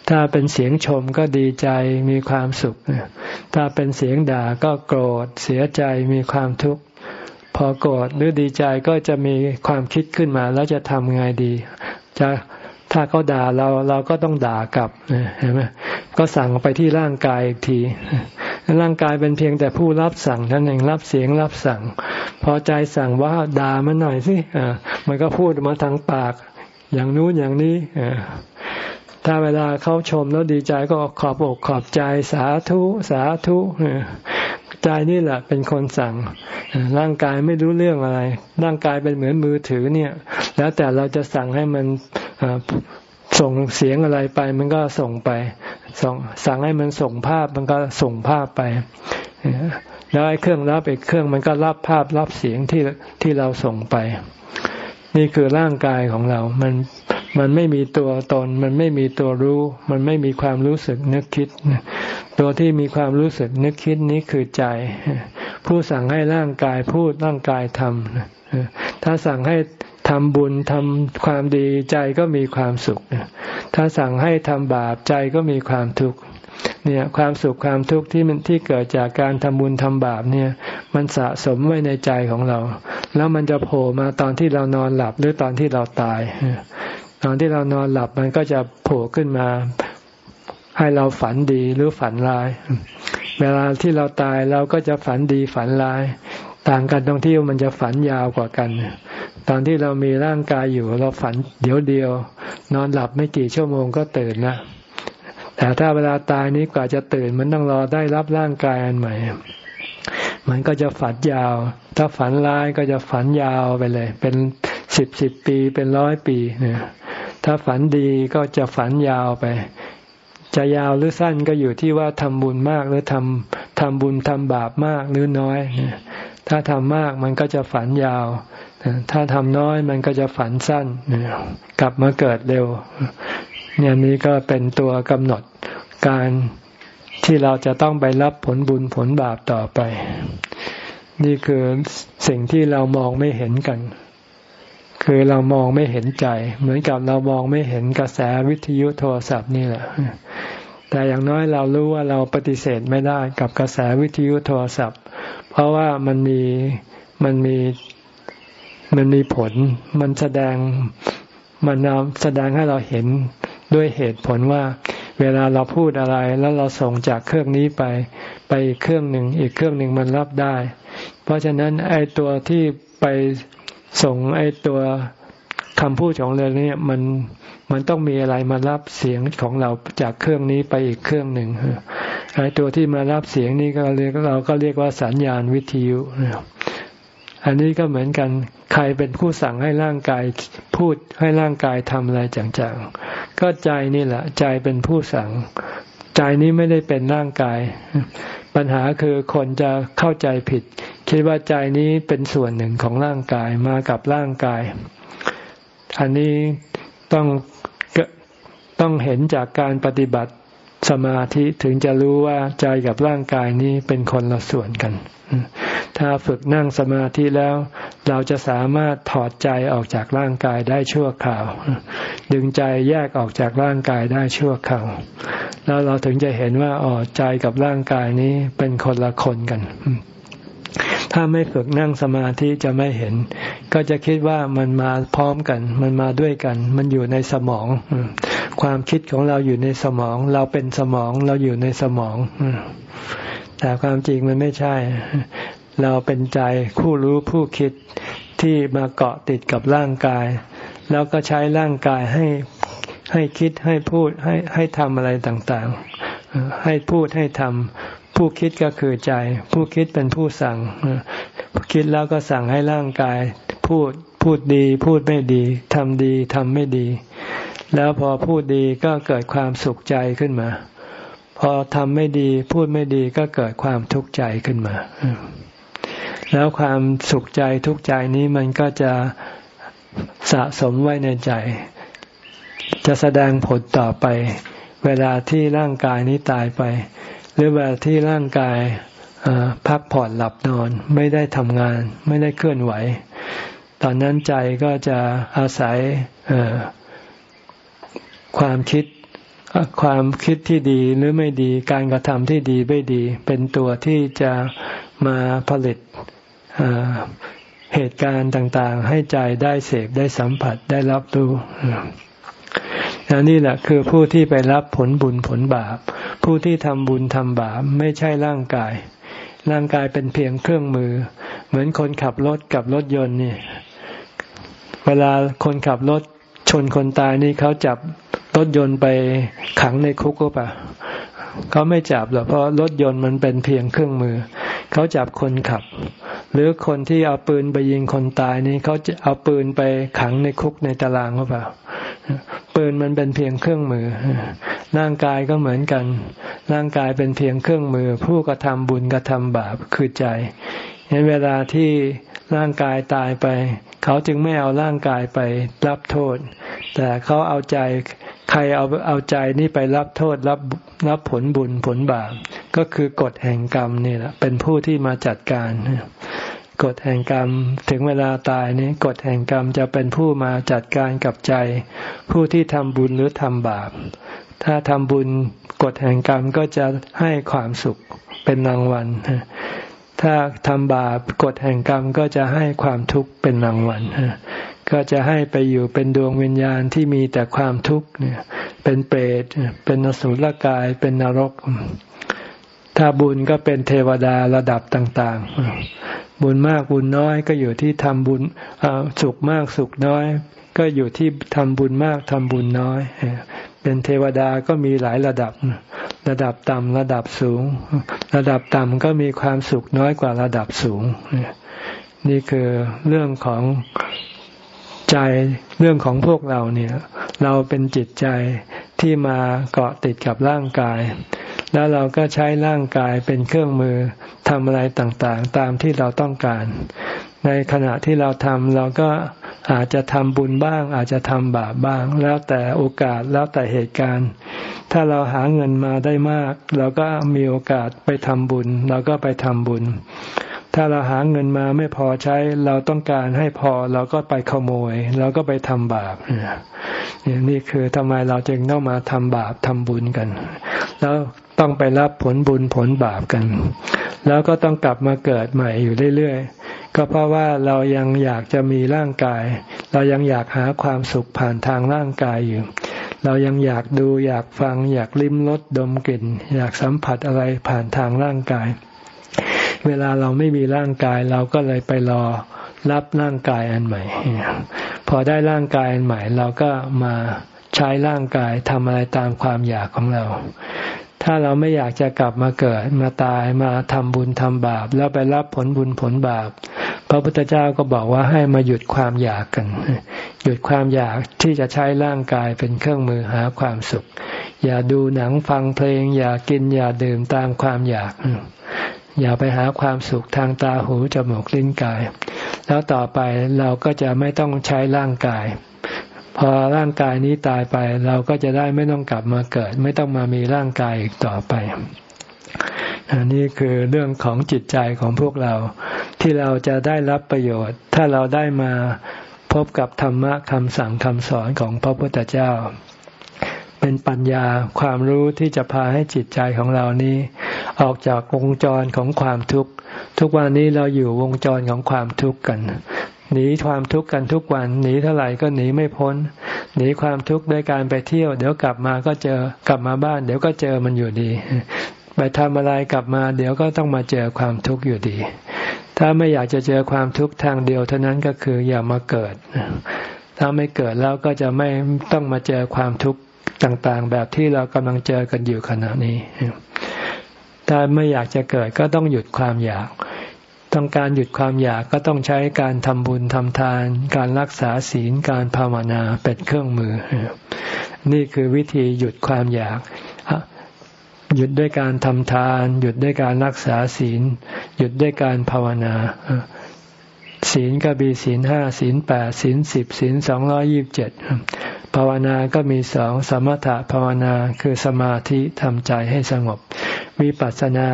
ถ้าเป็นเสียงชมก็ดีใจมีความสุข ถ้าเป็นเสียงด่าก็โกรธเสียใจมีความทุกข์ พอโกรธหรือดีใจก็จะมีความคิดขึ้นมาแล้วจะทำไงดี จะ ถ้าเขาด่าเราเราก็ต้องด่ากลับเห็นไหมก็สั่งไปที่ร่างกายอีกที ร่างกายเป็นเพียงแต่ผู้รับสั่งท่านเองรับเสียงรับสั่ง พอใจสั่งว่าด่ามันหน่อยสิมันก็พูดมาทางปาก อย่างนู้นอย่างนี้ถ้าเวลาเขาชมแล้วดีใจก็ขอบอกขอบใจสาธุสาธุ ใจนี่แหละเป็นคนสั่ง ร่างกายไม่รู้เรื่องอะไร ร่างกายเป็นเหมือนมือถือเนี่ย แล้วแต่เราจะสั่งให้มันส่งเสียงอะไรไป มันก็ส่งไปส่งสั่งให้มันส่งภาพมันก็ส่งภาพไปแล้วไอ้เครื่องรับอีกเครื่องมันก็รับภาพรับเสียงที่ที่เราส่งไป นี่คือร่างกายของเรา มัน มันไม่มีตัวตน มันไม่มีตัวรู้ มันไม่มีความรู้สึกนึกคิด ตัวที่มีความรู้สึกนึกคิดนี้คือใจ ผู้สั่งให้ร่างกายพูดร่างกายทำถ้าสั่งให้ทำบุญทำความดีใจก็มีความสุข ถ้าสั่งให้ทำบาปใจก็มีความทุกข์เนี่ยความสุขความทุกข์ที่มันที่เกิดจากการทำบุญทำบาปเนี่ย มันสะสมไว้ในใจของเรา แล้วมันจะโผล่มาตอนที่เรานอนหลับหรือตอนที่เราตาย ตอนที่เรานอนหลับมันก็จะโผล่ขึ้นมา ให้เราฝันดีหรือฝันร้าย เวลาที่เราตายเราก็จะฝันดีฝันร้าย ต่างกันตรงที่มันจะฝันยาวกว่ากัน ตอนที่เรามีร่างกายอยู่ เราฝันเดี๋ยวเดียว นอนหลับไม่กี่ชั่วโมงก็ตื่นละแต่ถ้าเวลาตายนี้กว่าจะตื่น มันต้องรอได้รับร่างกายอันใหม่ มันก็จะฝันยาว ถ้าฝันร้ายก็จะฝันยาวไปเลย เป็นสิบสิบปีเป็นร้อยปีเนี่ย ถ้าฝันดีก็จะฝันยาวไป จะยาวหรือสั้นก็อยู่ที่ว่าทำบุญมากหรือทำทำบุญทำบาปมากหรือน้อย ถ้าทำมากมันก็จะฝันยาว ถ้าทำน้อยมันก็จะฝันสั้น กลับมาเกิดเร็วเนี่ยนี้ก็เป็นตัวกำหนดการที่เราจะต้องไปรับผลบุญผลบาปต่อไป นี่คือสิ่งที่เรามองไม่เห็นกัน คือเรามองไม่เห็นใจ เหมือนกับเรามองไม่เห็นกระแสวิทยุโทรศัพท์นี่แหละ แต่อย่างน้อยเรารู้ว่าเราปฏิเสธไม่ได้กับกระแสวิทยุโทรศัพท์ เพราะว่ามันมีมันมีมันมีผล มันแสดงมันแสดงให้เราเห็นด้วยเหตุผลว่า เวลาเราพูดอะไรแล้วเราส่งจากเครื่องนี้ไป ไปเครื่องหนึ่งอีกเครื่องหนึ่งมันรับได้ เพราะฉะนั้นไอ้ตัวที่ไป ส่งไอ้ตัวคำพูดของเราเนี่ยมันมันต้องมีอะไรมารับเสียงของเราจากเครื่องนี้ไปอีกเครื่องหนึ่งไอ้ตัวที่มารับเสียงนี้ก็เรียกเราก็เรียกว่าสัญญาณวิทยุอันนี้ก็เหมือนกันใครเป็นผู้สั่งให้ร่างกายพูดให้ร่างกายทำอะไรจังๆก็ใจนี่แหละ ใจเป็นผู้สั่ง ใจนี้ไม่ได้เป็นร่างกายปัญหาคือคนจะเข้าใจผิด คิดว่าใจนี้เป็นส่วนหนึ่งของร่างกายมากับร่างกาย อันนี้ต้องต้องเห็นจากการปฏิบัติสมาธิถึงจะรู้ว่าใจกับร่างกายนี้เป็นคนละส่วนกัน ถ้าฝึกนั่งสมาธิแล้ว เราจะสามารถถอดใจออกจากร่างกายได้ชั่วคราว ดึงใจแยกออกจากร่างกายได้ชั่วคราว แล้วเราถึงจะเห็นว่าอ๋อใจกับร่างกายนี้เป็นคนละคนกัน ถ้าไม่ฝึกนั่งสมาธิจะไม่เห็น ก็จะคิดว่ามันมาพร้อมกัน มันมาด้วยกัน มันอยู่ในสมอง ความคิดของเราอยู่ในสมอง เราเป็นสมองเราอยู่ในสมอง แต่ความจริงมันไม่ใช่ เราเป็นใจผู้รู้ผู้คิดที่มาเกาะติดกับร่างกาย แล้วก็ใช้ร่างกายให้ ให้คิดให้พูดให้ให้ทำอะไรต่างๆ ให้พูดให้ทำผู้คิดก็คือใจ ผู้คิดเป็นผู้สั่ง คิดแล้วก็สั่งให้ร่างกาย พูดพูดดี พูดไม่ดีทำดีทำไม่ดี แล้วพอพูดดีก็เกิดความสุขใจขึ้นมา พอทำไม่ดีพูดไม่ดีก็เกิดความทุกข์ใจขึ้นมา แล้วความสุขใจทุกข์ใจนี้มันก็จะสะสมไว้ในใจ จะแสดงผลต่อไป เวลาที่ร่างกายนี้ตายไป หรือเวลาที่ร่างกายพักผ่อนหลับนอนไม่ได้ทำงาน ไม่ได้เคลื่อนไหว ตอนนั้นใจก็จะอาศัยความคิดความคิดที่ดีหรือไม่ดีการกระทำที่ดีไม่ดี เป็นตัวที่จะมาผลิตเหตุการณ์ต่างๆ ให้ใจได้เสพได้สัมผัสได้รับรู้ นี่แหละคือผู้ที่ไปรับผลบุญผลบาป ผู้ที่ทำบุญทำบาปไม่ใช่ร่างกาย ร่างกายเป็นเพียงเครื่องมือ เหมือนคนขับรถกับรถยนต์นี่ เวลาคนขับรถชนคนตายนี่เขาจับรถยนต์ไปขังในคุกก็ปล่าเขาไม่จับหรอกเพราะรถยนต์มันเป็นเพียงเครื่องมือ เขาจับคนขับ หรือคนที่เอาปืนไปยิงคนตายนี่เขาจะเอาปืนไปขังในคุกในตารางก็เปล่า ปืนมันเป็นเพียงเครื่องมือ ร่างกายก็เหมือนกัน ร่างกายเป็นเพียงเครื่องมือ ผู้กระทำบุญกระทำบาปคือใจเห็นเวลาที่ร่างกายตายไป เขาจึงไม่เอาร่างกายไปรับโทษ แต่เขาเอาใจใครเอาเอาใจนี่ไปรับโทษรับรับผลบุญผลบาปก็คือกฎแห่งกรรมนี่แหละเป็นผู้ที่มาจัดการ กฎแห่งกรรมถึงเวลาตายนี้กฎแห่งกรรมจะเป็นผู้มาจัดการกับใจ ผู้ที่ทำบุญหรือทำบาป ถ้าทำบุญกฎแห่งกรรมก็จะให้ความสุขเป็นรางวัล ถ้าทำบาปกฎแห่งกรรมก็จะให้ความทุกข์เป็นรางวัลก็จะให้ไปอยู่เป็นดวงวิญญาณที่มีแต่ความทุกข์เนี่ย เป็นเปรต เป็นนสุลกาย เป็นนรก ถ้าบุญก็เป็นเทวดาระดับต่าง ๆ บุญมากบุญน้อยก็อยู่ที่ทำบุญสุขมากสุขน้อย ก็อยู่ที่ทำบุญมากทำบุญน้อย เป็นเทวดาก็มีหลายระดับ ระดับต่ำระดับสูง ระดับต่ำก็มีความสุขน้อยกว่าระดับสูง นี่คือเรื่องของใจเรื่องของพวกเราเนี่ย เราเป็นจิตใจที่มาเกาะติดกับร่างกาย แล้วเราก็ใช้ร่างกายเป็นเครื่องมือทำอะไรต่างๆ ตามที่เราต้องการ ในขณะที่เราทำเราก็อาจจะทำบุญบ้าง อาจจะทำบาปบ้าง แล้วแต่โอกาสแล้วแต่เหตุการณ์ ถ้าเราหาเงินมาได้มาก เราก็มีโอกาสไปทำบุญ เราก็ไปทำบุญ ถ้าเราหาเงินมาไม่พอใช้ เราต้องการให้พอเราก็ไปขโมย เราก็ไปทำบาปนี่คือทำไมเราจึงต้องมาทำบาปทำบุญกัน แล้ว ต้องไปรับผลบุญผลบาปกัน แล้วก็ต้องกลับมาเกิดใหม่อยู่เรื่อยๆ ก็เพราะว่าเรายังอยากจะมีร่างกาย เรายังอยากหาความสุขผ่านทางร่างกายอยู่ เรายังอยากดูอยากฟัง อยากลิ้มรสดมกลิ่น อยากสัมผัสอะไรผ่านทางร่างกาย เวลาเราไม่มีร่างกายเราก็เลยไปรอรับร่างกายอันใหม่ พอได้ร่างกายอันใหม่ เราก็มาใช้ร่างกายทำอะไรตามความอยากของเรา ถ้าเราไม่อยากจะกลับมาเกิดมาตายมาทำบุญทำบาป แล้วไปรับผลบุญผลบาป พระพุทธเจ้าก็บอกว่าให้มาหยุดความอยากกัน หยุดความอยากที่จะใช้ร่างกายเป็นเครื่องมือหาความสุข อย่าดูหนังฟังเพลง อย่ากินอย่าดื่มตามความอยาก อย่าไปหาความสุขทางตาหูจมูกลิ้นกาย แล้วต่อไปเราก็จะไม่ต้องใช้ร่างกาย พอร่างกายนี้ตายไป เราก็จะได้ไม่ต้องกลับมาเกิด ไม่ต้องมามีร่างกายอีกต่อไปอันนี้คือเรื่องของจิตใจของพวกเรา ที่เราจะได้รับประโยชน์ ถ้าเราได้มาพบกับธรรมะคำสั่งคำสอนของพระพุทธเจ้า เป็นปัญญาความรู้ที่จะพาให้จิตใจของเรานี้ ออกจากวงจรของความทุกข์ ทุกวันนี้เราอยู่วงจรของความทุกข์กัน หนีความทุกข์กันทุกวันหนีเท่าไหร่ก็หนีไม่พ้น หนีความทุกข์ด้วยการไปเที่ยว เดี๋ยวกลับมาก็เจอกลับมาบ้าน เดี๋ยวก็เจอมันอยู่ดี ไปทำอะไรกลับมา เดี๋ยวก็ต้องมาเจอความทุกข์อยู่ดี ถ้าไม่อยากจะเจอความทุกข์ทางเดียวเท่านั้นก็คืออย่ามาเกิด ถ้าไม่เกิดแล้วก็จะไม่ต้องมาเจอความทุกข์ต่างๆ แบบที่เรากำลังเจอกันอยู่ขณะนี้ ถ้าไม่อยากจะเกิดก็ต้องหยุดความอยาก ต้องการหยุดความอยากก็ต้องใช้การทำบุญทำทาน การรักษาศีลการภาวนาเป็นเครื่องมือ นี่คือวิธีหยุดความอยาก หยุดด้วยการทำทาน หยุดด้วยการรักษาศีล หยุดด้วยการภาวนาศีลก็มีศีลห้าศีลแปดศีลสิบศีลสองร้อยิบเจ็ดภาวนาก็มีสองสมถะภาวนาคือสมาธิทำใจให้สงบ วิปัสสนา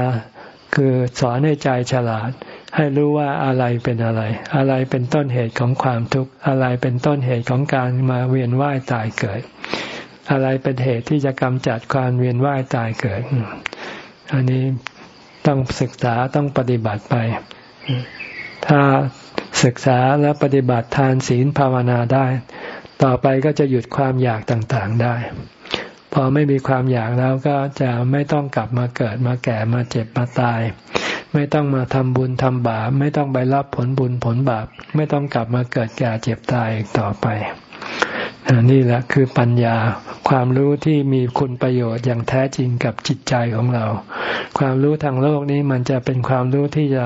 คือสอนให้ใจฉลาด ให้รู้ว่าอะไรเป็นอะไร อะไรเป็นต้นเหตุของความทุกข์ อะไรเป็นต้นเหตุของการมาเวียนว่ายตายเกิด อะไรเป็นเหตุที่จะกำจัดความเวียนว่ายตายเกิด อันนี้ต้องศึกษาต้องปฏิบัติไป ถ้าศึกษาและปฏิบัติทานศีลภาวนาได้ ต่อไปก็จะหยุดความอยากต่างๆได้ พอไม่มีความอยากแล้วก็จะไม่ต้องกลับมาเกิดมาแก่มาเจ็บมาตาย ไม่ต้องมาทำบุญทำบาปไม่ต้องไปรับผลบุญผลบาปไม่ต้องกลับมาเกิดแก่เจ็บตายอีกต่อไปนี่แหละคือปัญญาความรู้ที่มีคุณประโยชน์อย่างแท้จริงกับจิตใจของเรา ความรู้ทางโลกนี้มันจะเป็นความรู้ที่จะ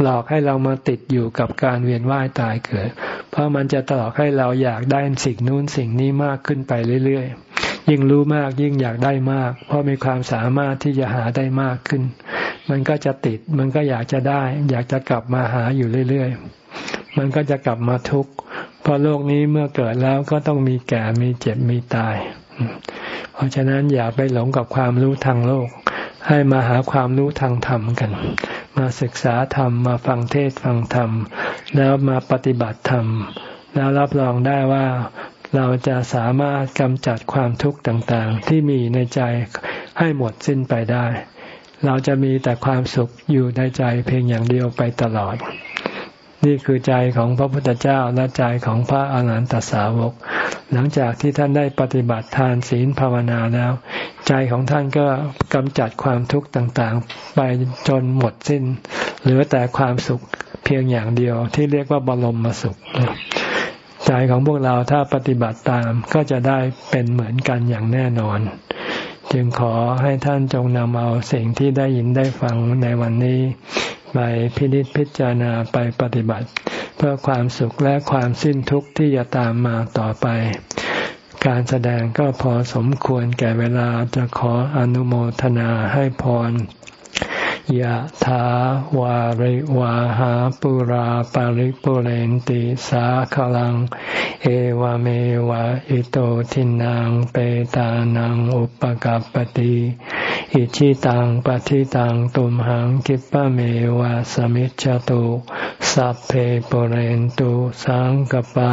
หลอกให้เรามาติดอยู่กับการเวียนว่ายตายเกิด เพราะมันจะหลอกให้เราอยากได้สิ่งนู้นสิ่งนี้มากขึ้นไปเรื่อย ยิ่งรู้มากยิ่งอยากได้มาก เพราะมีความสามารถที่จะหาได้มากขึ้น มันก็จะติด มันก็อยากจะได้ อยากจะกลับมาหาอยู่เรื่อยๆ มันก็จะกลับมาทุกข์เพราะโลกนี้เมื่อเกิดแล้วก็ต้องมีแก่มีเจ็บมีตาย เพราะฉะนั้นอย่าไปหลงกับความรู้ทางโลก ให้มาหาความรู้ทางธรรมกัน มาศึกษาธรรมมาฟังเทศฟังธรรม แล้วมาปฏิบัติธรรมแล้วรับรองได้ว่า เราจะสามารถกำจัดความทุกข์ต่างๆ ที่มีในใจให้หมดสิ้นไปได้ เราจะมีแต่ความสุขอยู่ในใจเพียงอย่างเดียวไปตลอด นี่คือใจของพระพุทธเจ้าและใจของพระอาหารหันตสาวก หลังจากที่ท่านได้ปฏิบัติทานศีลภาวนาแล้ว ใจของท่านก็กำจัดความทุกข์ต่างๆ ไปจนหมดสิ้น เหลือแต่ความสุขเพียงอย่างเดียวที่เรียกว่าบรมสุข ใจของพวกเราถ้าปฏิบัติตามก็จะได้เป็นเหมือนกันอย่างแน่นอน จึงขอให้ท่านจงนำเอาสิ่งที่ได้ยินได้ฟังในวันนี้ ไปพินิจพิจารณาไปปฏิบัติ เพื่อความสุขและความสิ้นทุกข์ที่จะตามมาต่อไป การแสดงก็พอสมควรแก่เวลาจะขออนุโมทนาให้พร ยะถาวาริวาหาปุราปาริปุเรนติสาขลัง เอวเมวะอิโตทินังเปตานังอุปกัรปติอิชิตังปฏิตังตุมหังกิปะเมวะสมิจจตุสัพเพปุเรนตุสังกปา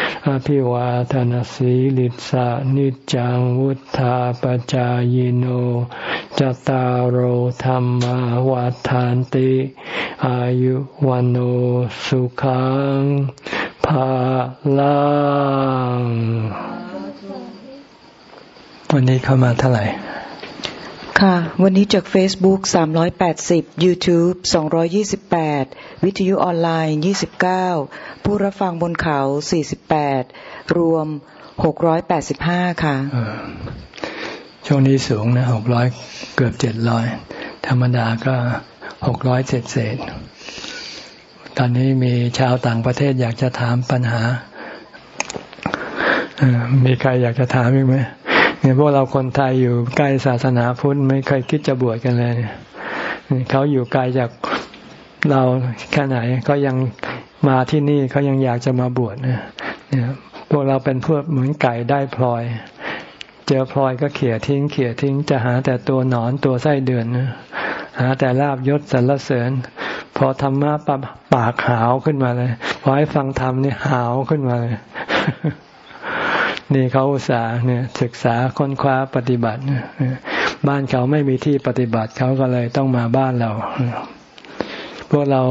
อภิวาทนสีลิสานิจังวุธาปจายโนจตารโหธรรมวาทานติ อายุวันโอสุขังภาลังวันนี้เข้ามาเท่าไหร่ ค่ะ วันนี้จาก Facebook 380 YouTube 228 วิทยุออนไลน์ 29 ผู้รับฟังบนเขา 48 รวม 685 ค่ะ ช่วงนี้สูงนะ 600 เกือบ 700 ธรรมดาก็ 600 เศษเศษ ตอนนี้มีชาวต่างประเทศอยากจะถามปัญหา มีใครอยากจะถามอีกไหม เนี่ยพวกเราคนไทยอยู่ใกล้ศาสนาพุทธไม่เคยคิดจะบวชกันเลยเนี่ยเขาอยู่ไกลจากเราแค่ไหนก็ยังมาที่นี่เขายังอยากจะมาบวชเนี่ยพวกเราเป็นพวกเหมือนไก่ได้พลอย เจอพลอยก็เขี่ยทิ้งเขี่ยทิ้งจะหาแต่ตัวหนอนตัวไส้เดือนหาแต่ลาบยศสรรเสริญ พอธรรมะปากหาวขึ้นมาเลย พอให้ฟังธรรมนี่หาวขึ้นมาเลย นี่เขาอุตส่าห์เนี่ยศึกษาค้นคว้าปฏิบัติบ้านเขาไม่มีที่ปฏิบัติเขาก็เลยต้องมาบ้านเรา พวกเรา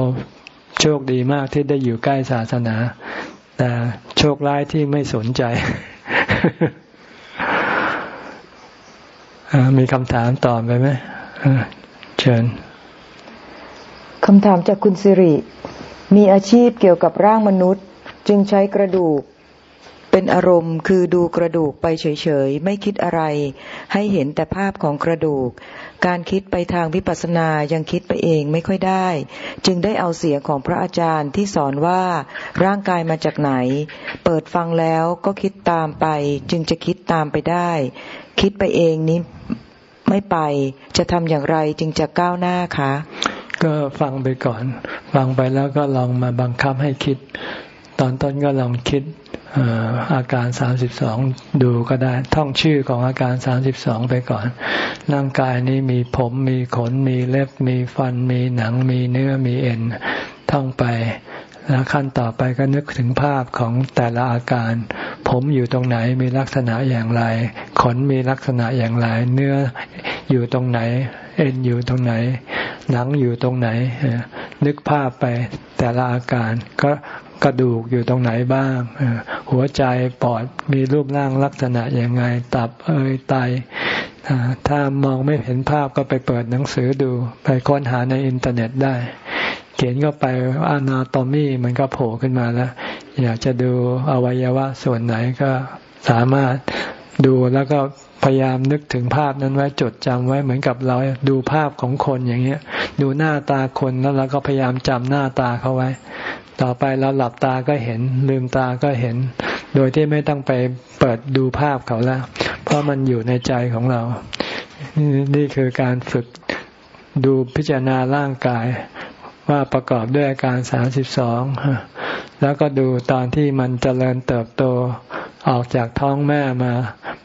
โชคดีมากที่ได้อยู่ใกล้ศาสนา แต่โชคร้ายที่ไม่สนใจ มีคำถามตอบไปไหมเชิญคำถามจากคุณสิริ มีอาชีพเกี่ยวกับร่างมนุษย์ จึงใช้กระดูก เป็นอารมณ์คือดูกระดูกไปเฉยๆ ไม่คิดอะไร ให้เห็นแต่ภาพของกระดูก การคิดไปทางวิปัสสนายังคิดไปเองไม่ค่อยได้ จึงได้เอาเสียงของพระอาจารย์ที่สอนว่าร่างกายมาจากไหน เปิดฟังแล้วก็คิดตามไป จึงจะคิดตามไปได้ คิดไปเองนี้ไม่ไป จะทำอย่างไรจึงจะก้าวหน้าคะก็ฟังไปก่อน ฟังไปแล้วก็ลองมาบังคับให้คิด ตอนต้นก็ลองคิด อาการสามสิบสองดูก็ได้ ท่องชื่อของอาการสามสิบสองไปก่อน ร่างกายนี้มีผมมีขนมีเล็บมีฟันมีหนังมีเนื้อมีเอ็น ท่องไป แล้วขั้นต่อไปก็นึกถึงภาพของแต่ละอาการ ผมอยู่ตรงไหนมีลักษณะอย่างไร ขนมีลักษณะอย่างไร เนื้ออยู่ตรงไหน เอ็นอยู่ตรงไหน หนังอยู่ตรงไหน นึกภาพไปแต่ละอาการก็ กระดูกอยู่ตรงไหนบ้าง หัวใจปอดมีรูปร่างลักษณะยังไง ตับเอยไตถ้ามองไม่เห็นภาพก็ไปเปิดหนังสือดู ไปค้นหาในอินเทอร์เน็ตได้ เขียนก็ไปอนาโตมีมันก็โผล่ขึ้นมาแล้ว อยากจะดูอวัยวะส่วนไหนก็สามารถดูแล้วก็พยายามนึกถึงภาพนั้นไว้จดจำไว้เหมือนกับเราดูภาพของคนอย่างเงี้ย ดูหน้าตาคนแล้วเราก็พยายามจำหน้าตาเขาไว้ ต่อไปเราหลับตาก็เห็น ลืมตาก็เห็น โดยที่ไม่ต้องไปเปิดดูภาพเขาแล้วเพราะมันอยู่ในใจของเรา นี่คือการฝึกดูพิจารณาร่างกายว่าประกอบด้วยอาการสามสิบสอง แล้วก็ดูตอนที่มันเจริญเติบโตออกจากท้องแม่มา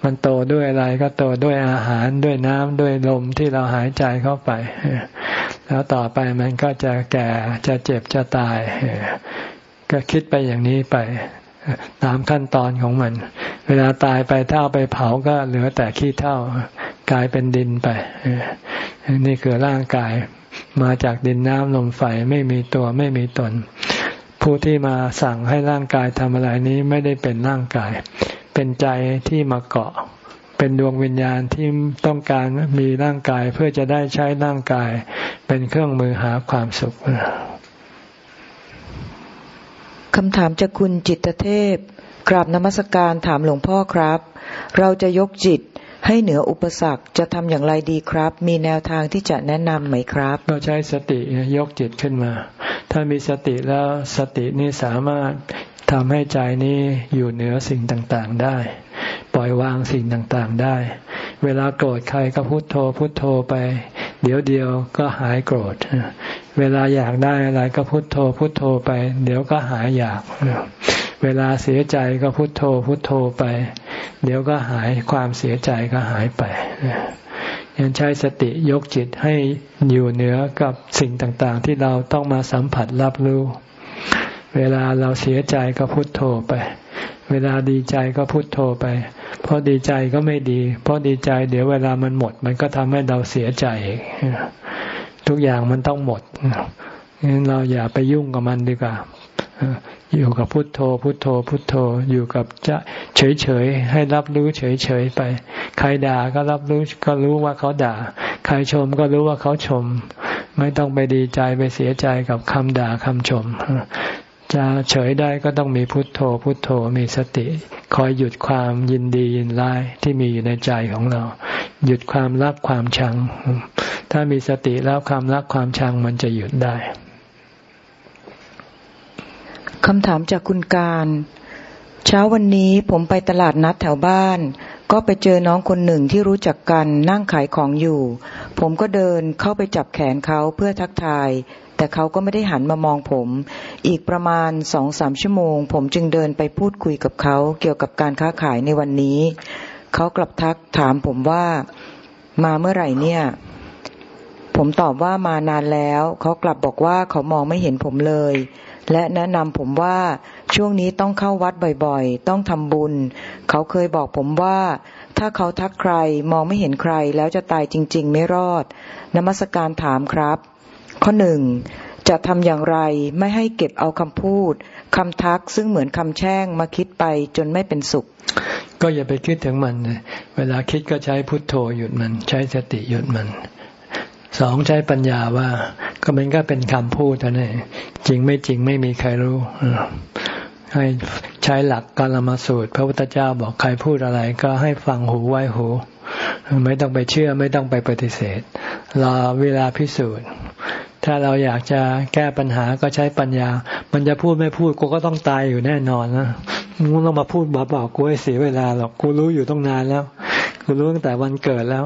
มันโตด้วยอะไรก็โตด้วยอาหารด้วยน้ำด้วยลมที่เราหายใจเข้าไป แล้วต่อไปมันก็จะแก่จะเจ็บจะตาย ก็คิดไปอย่างนี้ไปตามขั้นตอนของมัน เวลาตายไปถ้าเอาไปเผาก็เหลือแต่ขี้เท่ากลายเป็นดินไป นี่คือร่างกายมาจากดินน้ำลมไฟไม่มีตัวไม่มีตน ผู้ที่มาสั่งให้ร่างกายทำอะไรนี้ไม่ได้เป็นร่างกาย เป็นใจที่มาเกาะ เป็นดวงวิญญาณที่ต้องการมีร่างกายเพื่อจะได้ใช้ร่างกาย เป็นเครื่องมือหาความสุขคำถามจากคุณจิตเทพ กราบนมัสการถามหลวงพ่อครับ เราจะยกจิต ให้เหนืออุปสรรคจะทำอย่างไรดีครับ มีแนวทางที่จะแนะนำไหมครับ ก็ใช้สติยกจิตขึ้นมา ถ้ามีสติแล้วสตินี้สามารถทำให้ใจนี้อยู่เหนือสิ่งต่างๆได้ ปล่อยวางสิ่งต่างๆได้ เวลาโกรธใครก็พุโทโธพุโทโธไป เดี๋ยวเดียวก็หายโกรธ เวลาอยากได้อะไรก็พุโทโธพุโทโธไป เดี๋ยวก็หายอยาก เวลาเสียใจก็พุโทโธ พุโทโธไป เดี๋ยวก็หายความเสียใจก็หายไปยังใช้สติยกจิตให้อยู่เหนือกับสิ่งต่างๆ ที่เราต้องมาสัมผัสรับรู้ เวลาเราเสียใจก็พุโทโธไป เวลาดีใจก็พุโทโธไป เพราะดีใจก็ไม่ดี เพราะดีใจ เดี๋ยวเวลามันหมด มันก็ทำให้เราเสียใจทุกอย่างมันต้องหมดงั้นเราอย่าไปยุ่งกับมันดีกว่า อยู่กับพุทโธ พุทโธ พุทโธ อยู่กับจะเฉยเฉยให้รับรู้เฉยเฉยไป ใครด่าก็รับรู้ก็รู้ว่าเขาด่า ใครชมก็รู้ว่าเขาชม ไม่ต้องไปดีใจไปเสียใจกับคำด่าคำชม จะเฉยได้ก็ต้องมีพุทโธ พุทโธมีสติ คอยหยุดความยินดียินร้ายที่มีอยู่ในใจของเรา หยุดความรักความชัง ถ้ามีสติแล้วความรักความชังมันจะหยุดได้ คำถามจากคุณการ เช้าวันนี้ผมไปตลาดนัดแถวบ้าน ก็ไปเจอน้องคนหนึ่งที่รู้จักกันนั่งขายของอยู่ ผมก็เดินเข้าไปจับแขนเขาเพื่อทักทาย แต่เขาก็ไม่ได้หันมามองผม อีกประมาณสองสามชั่วโมง ผมจึงเดินไปพูดคุยกับเขาเกี่ยวกับการค้าขายในวันนี้ เขากลับทักถามผมว่า มาเมื่อไหร่เนี่ยผมตอบว่ามานานแล้ว เขากลับบอกว่าเขามองไม่เห็นผมเลย และแนะนำผมว่าช่วงนี้ต้องเข้าวัดบ่อยๆ ต้องทำบุญ เขาเคยบอกผมว่า ถ้าเขาทักใครมองไม่เห็นใครแล้วจะตายจริง ๆ ไม่รอดนมัสการถามครับ ข้อหนึ่งจะทำอย่างไรไม่ให้เก็บเอาคำพูดคำทักซึ่งเหมือนคำแช่งมาคิดไปจนไม่เป็นสุข ก็อย่าไปคิดถึงมัน เวลาคิดก็ใช้พุทโธหยุดมัน ใช้สติหยุดมัน สองใช้ปัญญาว่า ก็มันก็เป็นคำพูดเท่านั้นจริงไม่จริงไม่มีใครรู้ให้ใช้หลักกาลมาสูตร พระพุทธเจ้าบอกใครพูดอะไร ก็ให้ฟังหูไว้หู ไม่ต้องไปเชื่อไม่ต้องไปปฏิเสธรอเวลาพิสูจน์ ถ้าเราอยากจะแก้ปัญหาก็ใช้ปัญญา มันจะพูดไม่พูดกูก็ต้องตายอยู่แน่นอนนะมึงต้องมาพูดบอกบอกกูให้เสียเวลาหรอกกูรู้อยู่ต้องนานแล้วกูรู้ตั้งแต่วันเกิดแล้ว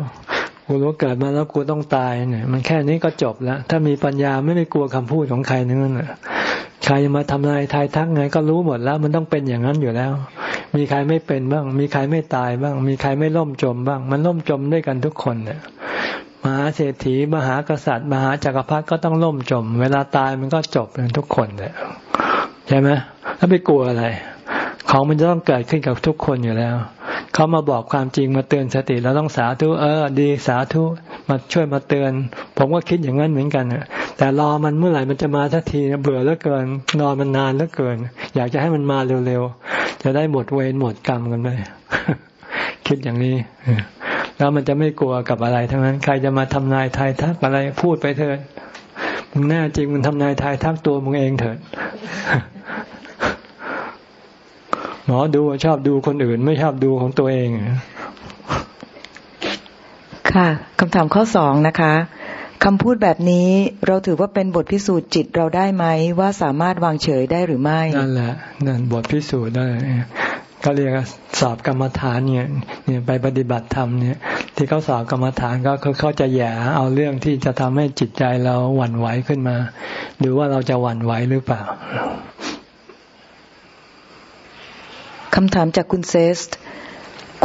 กูรู้เกิดมาแล้วกูต้องตายเนี่ย มันแค่นี้ก็จบแล้ว ถ้ามีปัญญาไม่ไปกลัวคำพูดของใครนั่นใครมาทำลายทายทักไงก็รู้หมดแล้ว มันต้องเป็นอย่างนั้นอยู่แล้ว มีใครไม่เป็นบ้าง มีใครไม่ตายบ้าง มีใครไม่ล่มจมบ้าง มันล่มจมด้วยกันทุกคนเนี่ยมหาเศรษฐีมหากษัตริย์ มหาจักรพรรดิก็ต้องล่มจม เวลาตายมันก็จบทุกคนเนี่ยใช่ไหมแล้วไปกลัวอะไร ของมันจะต้องเกิดขึ้นกับทุกคนอยู่แล้ว เขามาบอกความจริงมาเตือนสติเราต้องสาธุเออ ดีสาธุมาช่วยมาเตือน ผมก็คิดอย่างนั้นเหมือนกันแต่รอมันเมื่อไหร่มันจะมาสักทีเบื่อเหลือเกิน นอนมันนานเหลือเกิน อยากจะให้มันมาเร็วๆจะได้หมดเวรหมดกรรมกันไปคิดอย่างนี้แล้วมันจะไม่กลัวกับอะไรทั้งนั้น ใครจะมาทำนายทายทักอะไรพูดไปเถิดมึงแน่จริงมึงทำนายทายทักตัวมึงเองเถิด หมอดูชอบดูคนอื่น ไม่ชอบดูของตัวเองค่ะคำถามข้อสองนะคะคำพูดแบบนี้เราถือว่าเป็นบทพิสูจน์จิตเราได้ไหม ว่าสามารถวางเฉยได้หรือไม่นั่นแหละนั่นบทพิสูจน์ได้ก็เรียกสอบกรรมฐานเนี่ยเนี่ยไปปฏิบัติธรรมเนี่ย ที่เขาสอบกรรมฐานก็คือเขาจะแย่เอาเรื่องที่จะทำให้จิตใจเราหวั่นไหวขึ้นมาหรือว่าเราจะหวั่นไหวหรือเปล่า คำถามจากคุณเซส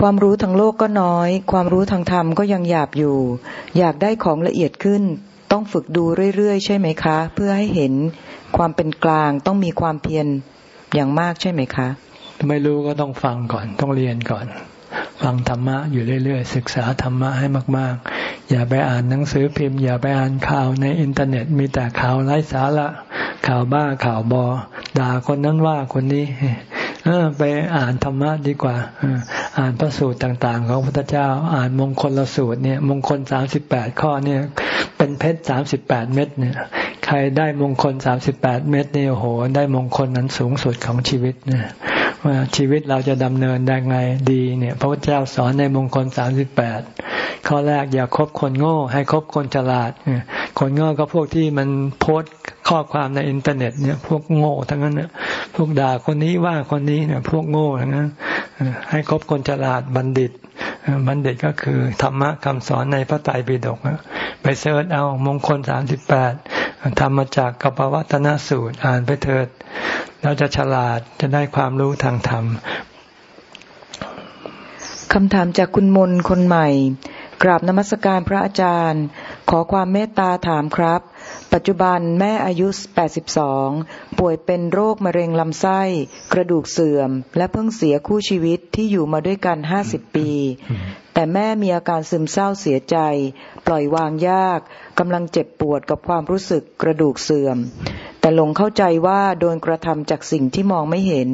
ความรู้ทางโลกก็น้อย ความรู้ทางธรรมก็ยังหยาบอยู่ อยากได้ของละเอียดขึ้น ต้องฝึกดูเรื่อยๆ ใช่ไหมคะ เพื่อให้เห็นความเป็นกลางต้องมีความเพียรอย่างมากใช่ไหมคะ ไม่รู้ก็ต้องฟังก่อน ต้องเรียนก่อน ฟังธรรมะอยู่เรื่อยๆ ศึกษาธรรมะให้มาก ๆ อย่าไปอ่านหนังสือพิมพ์ อย่าไปอ่านข่าวในอินเทอร์เน็ต มีแต่ข่าวไร้สาระข่าวบ้าข่าวบอ ด่าคนนั้นว่าคนนี้ไปอ่านธรรมะดีกว่า อ่านพระสูตรต่าง ๆ ของพระพุทธเจ้า อ่านมงคลละสูตรเนี่ย มงคลสามสิบแปดข้อเนี่ย เป็นเพชรสามสิบแปดเม็ดเนี่ย ใครได้มงคลสามสิบแปดเม็ดเนี่ยโห ได้มงคลนั้นสูงสุดของชีวิตเนี่ย ว่าชีวิตเราจะดำเนินได้ไงดีเนี่ยพระพุทธเจ้าสอนในมงคลสามสิบแปดข้อแรกอย่าคบคนโง่ ให้คบคนฉลาดคนโง่ก็พวกที่มันโพสข้อความในอินเทอร์เน็ตเนี่ยพวกโง่ทั้งนั้นเนี่ยพวกด่าคนนี้ว่าคนนี้เนี่ยพวกโง่ทั้งนั้นให้คบคนฉลาดบัณฑิต บัณฑิตก็คือธรรมะคำสอนในพระไตรปิฎกไปเสิร์ชเอามงคลสามสิบแปดทำมาจากกปวัตนสูตรอ่านไปเถิด แล้วจะฉลาดจะได้ความรู้ทางธรรมคำถามจากคุณมนคนใหม่ กราบนมัสการพระอาจารย์ ขอความเมตตาถามครับ ปัจจุบันแม่อายุ 82 ป่วยเป็นโรคมะเร็งลำไส้ กระดูกเสื่อม และเพิ่งเสียคู่ชีวิตที่อยู่มาด้วยกัน 50 ปี แต่แม่มีอาการซึมเศร้าเสียใจ ปล่อยวางยากกำลังเจ็บปวดกับความรู้สึกกระดูกเสื่อม แต่หลงเข้าใจว่าโดนกระทำจากสิ่งที่มองไม่เห็น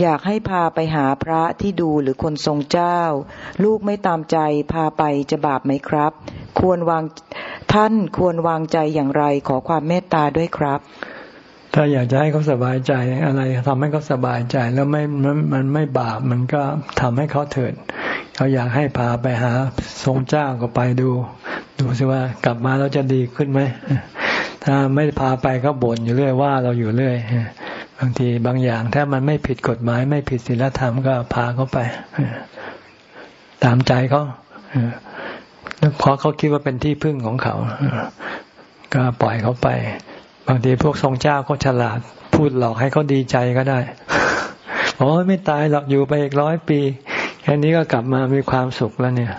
อยากให้พาไปหาพระที่ดูหรือคนทรงเจ้า ลูกไม่ตามใจพาไปจะบาปไหมครับ ควรวางท่านควรวางใจอย่างไรขอความเมตตาด้วยครับ ถ้าอยากจะให้เขาสบายใจอะไรทำให้เขาสบายใจแล้วไม่มันไม่บาปมันก็ทำให้เขาเถิดเขาอยากให้พาไปหาทรงเจ้าก็ไปดู ดูสิว่ากลับมาเราจะดีขึ้นไหม ถ้าไม่พาไปก็บ่นอยู่เรื่อยว่าเราอยู่เรื่อยบางทีบางอย่างถ้ามันไม่ผิดกฎหมาย ไม่ผิดศีลธรรมก็พาเขาไป ตามใจเขาเพราะเขาคิดว่าเป็นที่พึ่งของเขา ก็ปล่อยเขาไป บางทีพวกทรงเจ้าเขาฉลาด พูดหลอกให้เขาดีใจก็ได้โอ้ไม่ตายหรอกอยู่ไปอีกร้อยปี แค่นี้ก็กลับมามีความสุขแล้วเนี่ย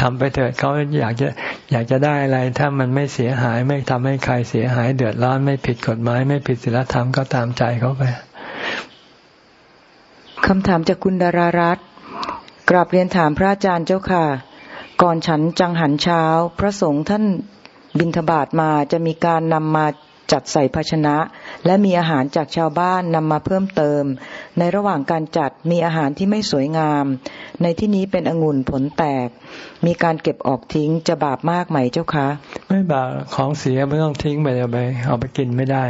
ทำไปเถิดเขาอยากจะอยากจะได้อะไร ถ้ามันไม่เสียหายไม่ทำให้ใครเสียหาย เดือดร้อนไม่ผิดกฎหมาย ไม่ผิดศีลธรรมก็ตามใจเขาไปคำถามจากคุณดารารัตน์กราบเรียนถามพระอาจารย์เจ้าค่ะ ก่อนฉันจังหันเช้า พระสงฆ์ท่านบิณฑบาตมาจะมีการนำมา จัดใส่ภาชนะ และมีอาหารจากชาวบ้านนำมาเพิ่มเติม ในระหว่างการจัดมีอาหารที่ไม่สวยงาม ในที่นี้เป็นองุ่นผลแตก มีการเก็บออกทิ้งจะบาปมากไหมเจ้าคะ ไม่บาปของเสียไม่ต้องทิ้งไปเอาไปเอาไปกินไม่ได้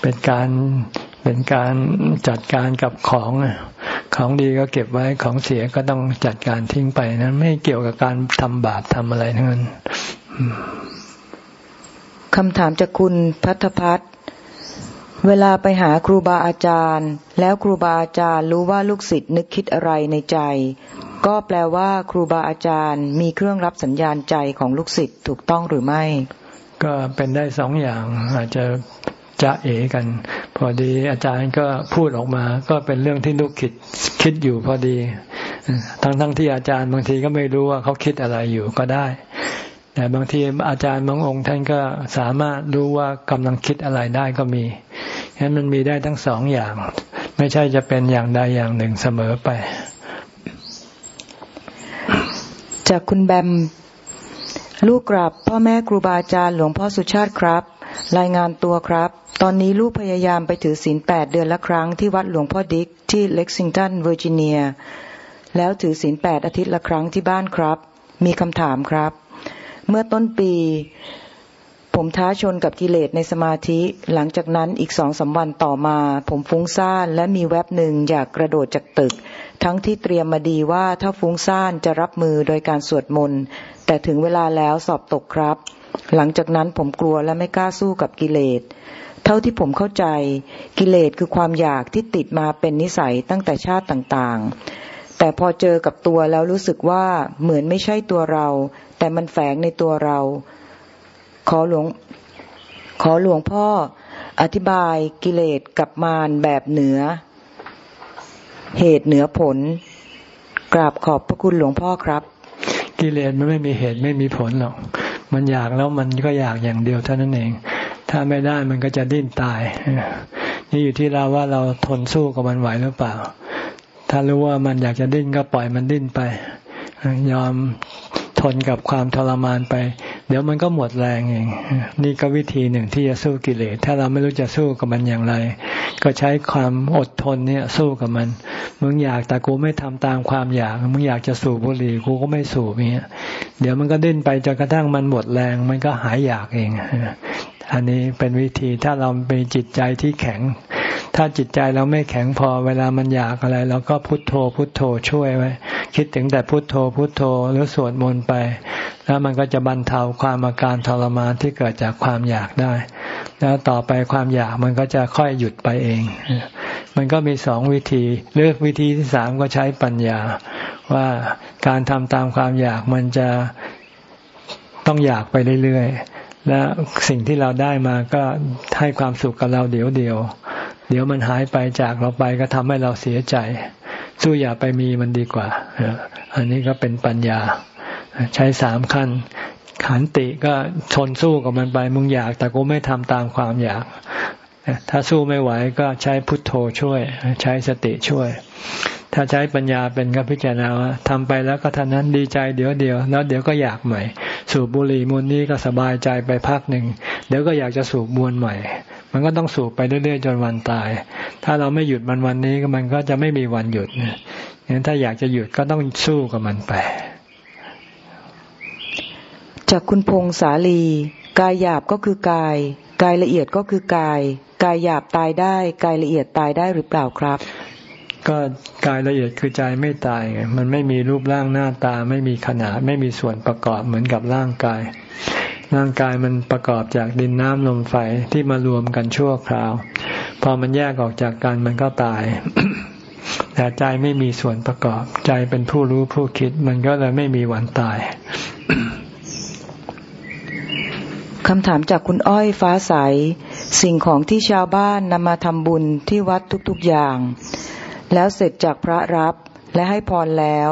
เป็นการเป็นการจัดการกับของของดีก็เก็บไว้ของเสียก็ต้องจัดการทิ้งไปนั้นไม่เกี่ยวกับการทำบาปทำอะไรทั้งนั้น คำถามจากคุณพัทพัฒเวลาไปหาครูบาอาจารย์ แล้วครูบาอาจารย์รู้ว่าลูกศิษย์นึกคิดอะไรในใจ ก็แปลว่าครูบาอาจารย์มีเครื่องรับสัญญาณใจของลูกศิษย์ถูกต้องหรือไม่ ก็เป็นได้สองอย่างอาจจะจะเอกัน พอดีอาจารย์ก็พูดออกมา ก็เป็นเรื่องที่ลูกคิดคิดอยู่พอดี ทั้งทั้งที่อาจารย์บางทีก็ไม่รู้ว่าเขาคิดอะไรอยู่ก็ได้ แต่บางทีอาจารย์บางองค์ท่านก็สามารถรู้ว่ากำลังคิดอะไรได้ก็มีฉะนั้นมันมีได้ทั้งสองอย่าง ไม่ใช่จะเป็นอย่างใดอย่างหนึ่งเสมอไป จากคุณแบมลูกกราบพ่อแม่ครูบาอาจารย์หลวงพ่อสุชาติครับ รายงานตัวครับ ตอนนี้ลูกพยายามไปถือศีลแปดเดือนละครั้งที่วัดหลวงพ่อดิกที่เล็กซิงตันเวอร์จิเนีย แล้วถือศีลแปดอาทิตย์ละครั้งที่บ้านครับ มีคำถามครับ เมื่อต้นปี ผมท้าชนกับกิเลสในสมาธิ หลังจากนั้นอีกสองสาวันต่อมา ผมฟุ้งซ่านและมีแวบหนึ่งอยากกระโดดจากตึก ทั้งที่เตรียมมาดีว่าถ้าฟุ้งซ่านจะรับมือโดยการสวดมนต์แต่ถึงเวลาแล้วสอบตกครับ หลังจากนั้นผมกลัวและไม่กล้าสู้กับกิเลสเท่าที่ผมเข้าใจกิเลสคือความอยากที่ติดมาเป็นนิสัยตั้งแต่ชาติต่างๆ แต่พอเจอกับตัวแล้วรู้สึกว่าเหมือนไม่ใช่ตัวเรา แต่มันแฝงในตัวเรา ขอหลวง ขอหลวงพ่ออธิบายกิเลสกับมารแบบเหนือ เหตุเหนือผล กราบขอบพระคุณหลวงพ่อครับ กิเลสมันไม่มีเหตุไม่มีผลหรอก มันอยากแล้วมันก็อยากอย่างเดียวเท่านั้นเอง ถ้าไม่ได้มันก็จะดิ้นตายนี่อยู่ที่เราว่าเราทนสู้กับมันไหวหรือเปล่า ถ้ารู้ว่ามันอยากจะดิ้นก็ปล่อยมันดิ้นไป ยอมทนกับความทรมานไป เดี๋ยวมันก็หมดแรงเองนี่ก็วิธีหนึ่งที่จะสู้กิเลสถ้าเราไม่รู้จะสู้กับมันอย่างไร ก็ใช้ความอดทนเนี่ยสู้กับมัน มึงอยากแต่กูไม่ทำตามความอยาก มึงอยากจะสูบบุหรี่กูก็ไม่สูบเนี้ยเดี๋ยวมันก็ดิ้นไปจนกระทั่งมันหมดแรง มันก็หายอยากเองอันนี้เป็นวิธีถ้าเราเป็นจิตใจที่แข็ง ถ้าจิตใจเราไม่แข็งพอเวลามันอยากอะไร เราก็พุโทโธ พุโทโธช่วยไว้ คิดถึงแต่พุโทโธ พุโทโธหรือสวดมนต์ไป แล้วมันก็จะบรรเทาความอาการทรมานที่เกิดจากความอยากได้ แล้วต่อไปความอยากมันก็จะค่อยหยุดไปเอง มันก็มีสองวิธีเลือกวิธีที่สามก็ใช้ปัญญา ว่าการทำตามความอยากมันจะต้องอยากไปเรื่อยๆและสิ่งที่เราได้มาก็ให้ความสุขกับเราเดี๋ยวเดียว เดี๋ยวมันหายไปจากเราไปก็ทำให้เราเสียใจ สู้อย่าไปมีมันดีกว่า อันนี้ก็เป็นปัญญา ใช้สามขั้น ขันติก็ทนสู้กับมันไป มึงอยากแต่กูไม่ทำตามความอยากถ้าสู้ไม่ไหวก็ใช้พุทโธช่วย ใช้สติช่วย ถ้าใช้ปัญญาเป็นก็พิจารณาว่าทำไปแล้วก็ท่านั้นดีใจเดี๋ยวเดียวแล้วเดี๋ยวก็อยากใหม่ สูบบุหรี่มวนนี้ก็สบายใจไปพักหนึ่งเดี๋ยวก็อยากจะสูบมวนใหม่ มันก็ต้องสูบไปเรื่อยๆจนวันตาย ถ้าเราไม่หยุดมันวันนี้มันก็จะไม่มีวันหยุดงั้นถ้าอยากจะหยุดก็ต้องสู้กับมันไป จากคุณพงษาลี กายหยาบก็คือกาย กายละเอียดก็คือกาย กายหยาบตายได้ กายละเอียดตายได้หรือเปล่าครับ ก็กายละเอียดคือใจไม่ตายไงมันไม่มีรูปร่างหน้าตา ไม่มีขนาด ไม่มีส่วนประกอบเหมือนกับร่างกาย ร่างกายมันประกอบจากดินน้ำลมไฟที่มารวมกันชั่วคราว พอมันแยกออกจากกันมันก็ตาย แต่ใจไม่มีส่วนประกอบ ใจเป็นผู้รู้ผู้คิด มันก็เลยไม่มีวันตายคำถามจากคุณอ้อยฟ้าใส สิ่งของที่ชาวบ้านนำมาทำบุญที่วัดทุกๆอย่าง แล้วเสร็จจากพระรับและให้พรแล้ว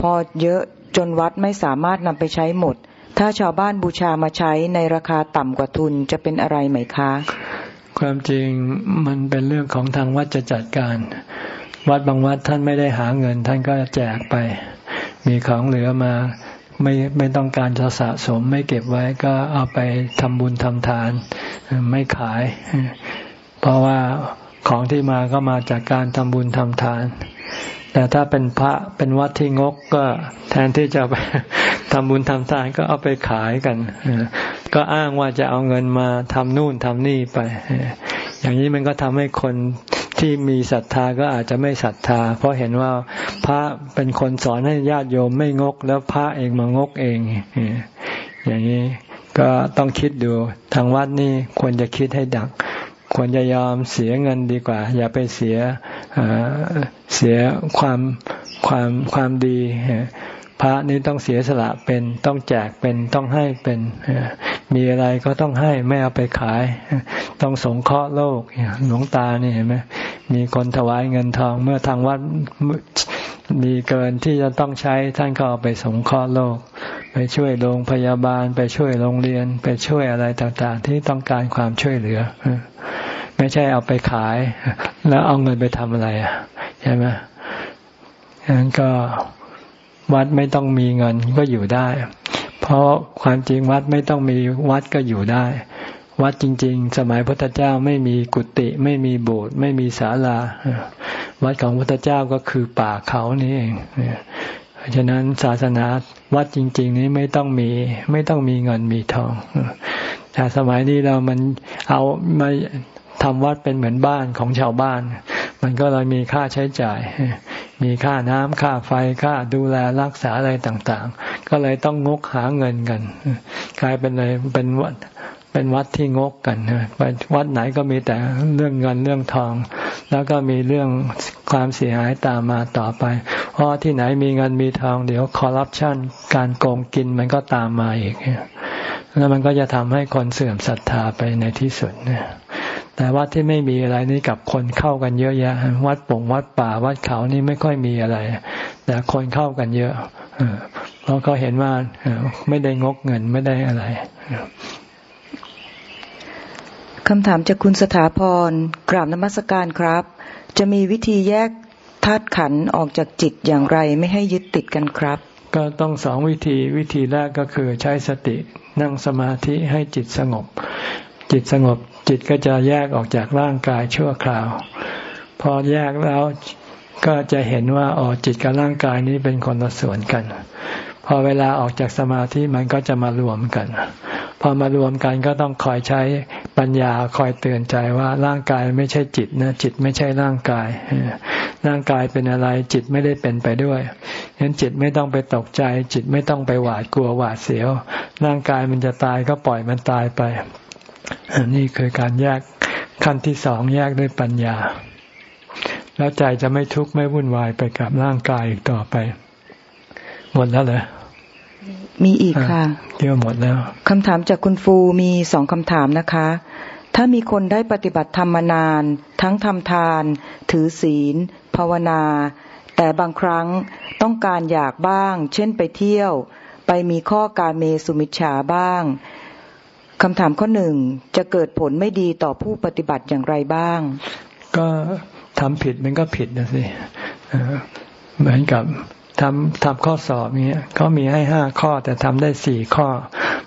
พอเยอะจนวัดไม่สามารถนำไปใช้หมด ถ้าชาวบ้านบูชามาใช้ในราคาต่ำกว่าทุนจะเป็นอะไรไหมคะ ความจริงมันเป็นเรื่องของทางวัดจะจัดการ วัดบางวัดท่านไม่ได้หาเงิน ท่านก็แจกไป มีของเหลือมาไม่ไม่ต้องการจะสะสมไม่เก็บไว้ก็เอาไปทำบุญทำทาน ไม่ขาย เพราะว่า ของที่มาก็มาจากการทำบุญทำทาน แต่ถ้าเป็นพระเป็นวัดที่งกก็แทนที่จะไปทำบุญทำทานก็เอาไปขายกัน ก็อ้างว่าจะเอาเงินมาทำนู่นทำนี่ไป อย่างนี้มันก็ทำให้คนที่มีศรัทธาก็อาจจะไม่ศรัทธา เพราะเห็นว่าพระเป็นคนสอนให้ญาติโยมไม่งก แล้วพระเองมางกเอง อย่างนี้ก็ต้องคิดดูทางวัดนี่ควรจะคิดให้ดัก ควรจะยอมเสียเงินดีกว่า อย่าไปเสียเสียความความความดี พระนี่ต้องเสียสละเป็นต้องแจกเป็นต้องให้เป็น มีอะไรก็ต้องให้ไม่เอาไปขาย ต้องสงเคราะห์โลกหลวงตานี่เห็นไหมมีคนถวายเงินทองเมื่อทางวัด มีเกินที่จะต้องใช้ท่านก็เอาไปสงเคราะห์โลก ไปช่วยโรงพยาบาล ไปช่วยโรงเรียน ไปช่วยอะไรต่างๆ ที่ต้องการความช่วยเหลือ ไม่ใช่เอาไปขาย แล้วเอาเงินไปทำอะไรอะใช่ไหมฉะนั้นก็วัดไม่ต้องมีเงินก็อยู่ได้ เพราะความจริงวัดไม่ต้องมีวัดก็อยู่ได้ วัดจริง ๆ สมัยพุทธเจ้าไม่มีกุฏิไม่มีโบสถ์ไม่มีศาลา วัดของพุทธเจ้าก็คือป่าเขานี่เองเพราะฉะนั้นศาสนาวัดจริง ๆ นี้ไม่ต้องมีไม่ต้องมีเงินมีทองแต่สมัยนี้เรามันเอามาทำวัดเป็นเหมือนบ้านของชาวบ้าน มันก็เลยมีค่าใช้จ่าย มีค่าน้ำค่าไฟค่าดูแลรักษาอะไรต่าง ๆ ก็เลยต้องงกหาเงินกัน กลายเป็นเลยเป็นวัด เป็นวัดที่งกกันไปวัดไหนก็มีแต่เรื่องเงินเรื่องทอง แล้วก็มีเรื่องความเสียหายตามมาต่อไปเพราะที่ไหนมีเงินมีทอง เดี๋ยวคอร์รัปชันการโกงกินมันก็ตามมาอีกแล้วมันก็จะทำให้คนเสื่อมศรัทธาไปในที่สุดเนี่ยแต่วัดที่ไม่มีอะไรนี่กับคนเข้ากันเยอะแยะ วัดป่งวัดป่า วัดเขานี่ไม่ค่อยมีอะไร แต่คนเข้ากันเยอะเพราะเขาเห็นว่าไม่ได้งกเงินไม่ได้อะไร คำถามจากคุณสถาพรกราบนมัสการครับ จะมีวิธีแยกธาตุขันออกจากจิตอย่างไรไม่ให้ยึดติดกันครับ ก็ต้องสองวิธีวิธีแรกก็คือใช้สตินั่งสมาธิให้จิตสงบ จิตสงบจิตก็จะแยกออกจากร่างกายชั่วคราว พอแยกแล้วก็จะเห็นว่าอ๋อจิตกับร่างกายนี้เป็นคนละส่วนกัน อเวลาออกจากสมาธิมันก็จะมารวมกัน พอมารวมกันก็ต้องคอยใช้ปัญญาคอยเตือนใจว่าร่างกายไม่ใช่จิตนะ จิตไม่ใช่ร่างกาย ร่างกายเป็นอะไรจิตไม่ได้เป็นไปด้วยฉะนั้นจิตไม่ต้องไปตกใจ จิตไม่ต้องไปหวาดกลัวหวาดเสียว ร่างกายมันจะตายก็ปล่อยมันตายไปนี่คือการแยกขั้นที่สองแยกด้วยปัญญา แล้วใจจะไม่ทุกข์ไม่วุ่นวายไปกับร่างกายอีกต่อไป หมดแล้วเหรอ มีอีกค่ะเที่ยวหมดแล้วคำถามจากคุณฟูมีสองคำถามนะคะ ถ้ามีคนได้ปฏิบัติธรรมานาน ทั้งทำทาน ถือศีล ภาวนา แต่บางครั้งต้องการอยากบ้าง เช่นไปเที่ยว ไปมีข้อกาเมสุมิชฌาบ้างคำถามข้อหนึ่งจะเกิดผลไม่ดีต่อผู้ปฏิบัติอย่างไรบ้าง ก็ทำผิดมันก็ผิดนะสิเหมือนกับ ทำทำข้อสอบเนี้ยเขามีให้ห้าข้อแต่ทำได้สี่ข้อ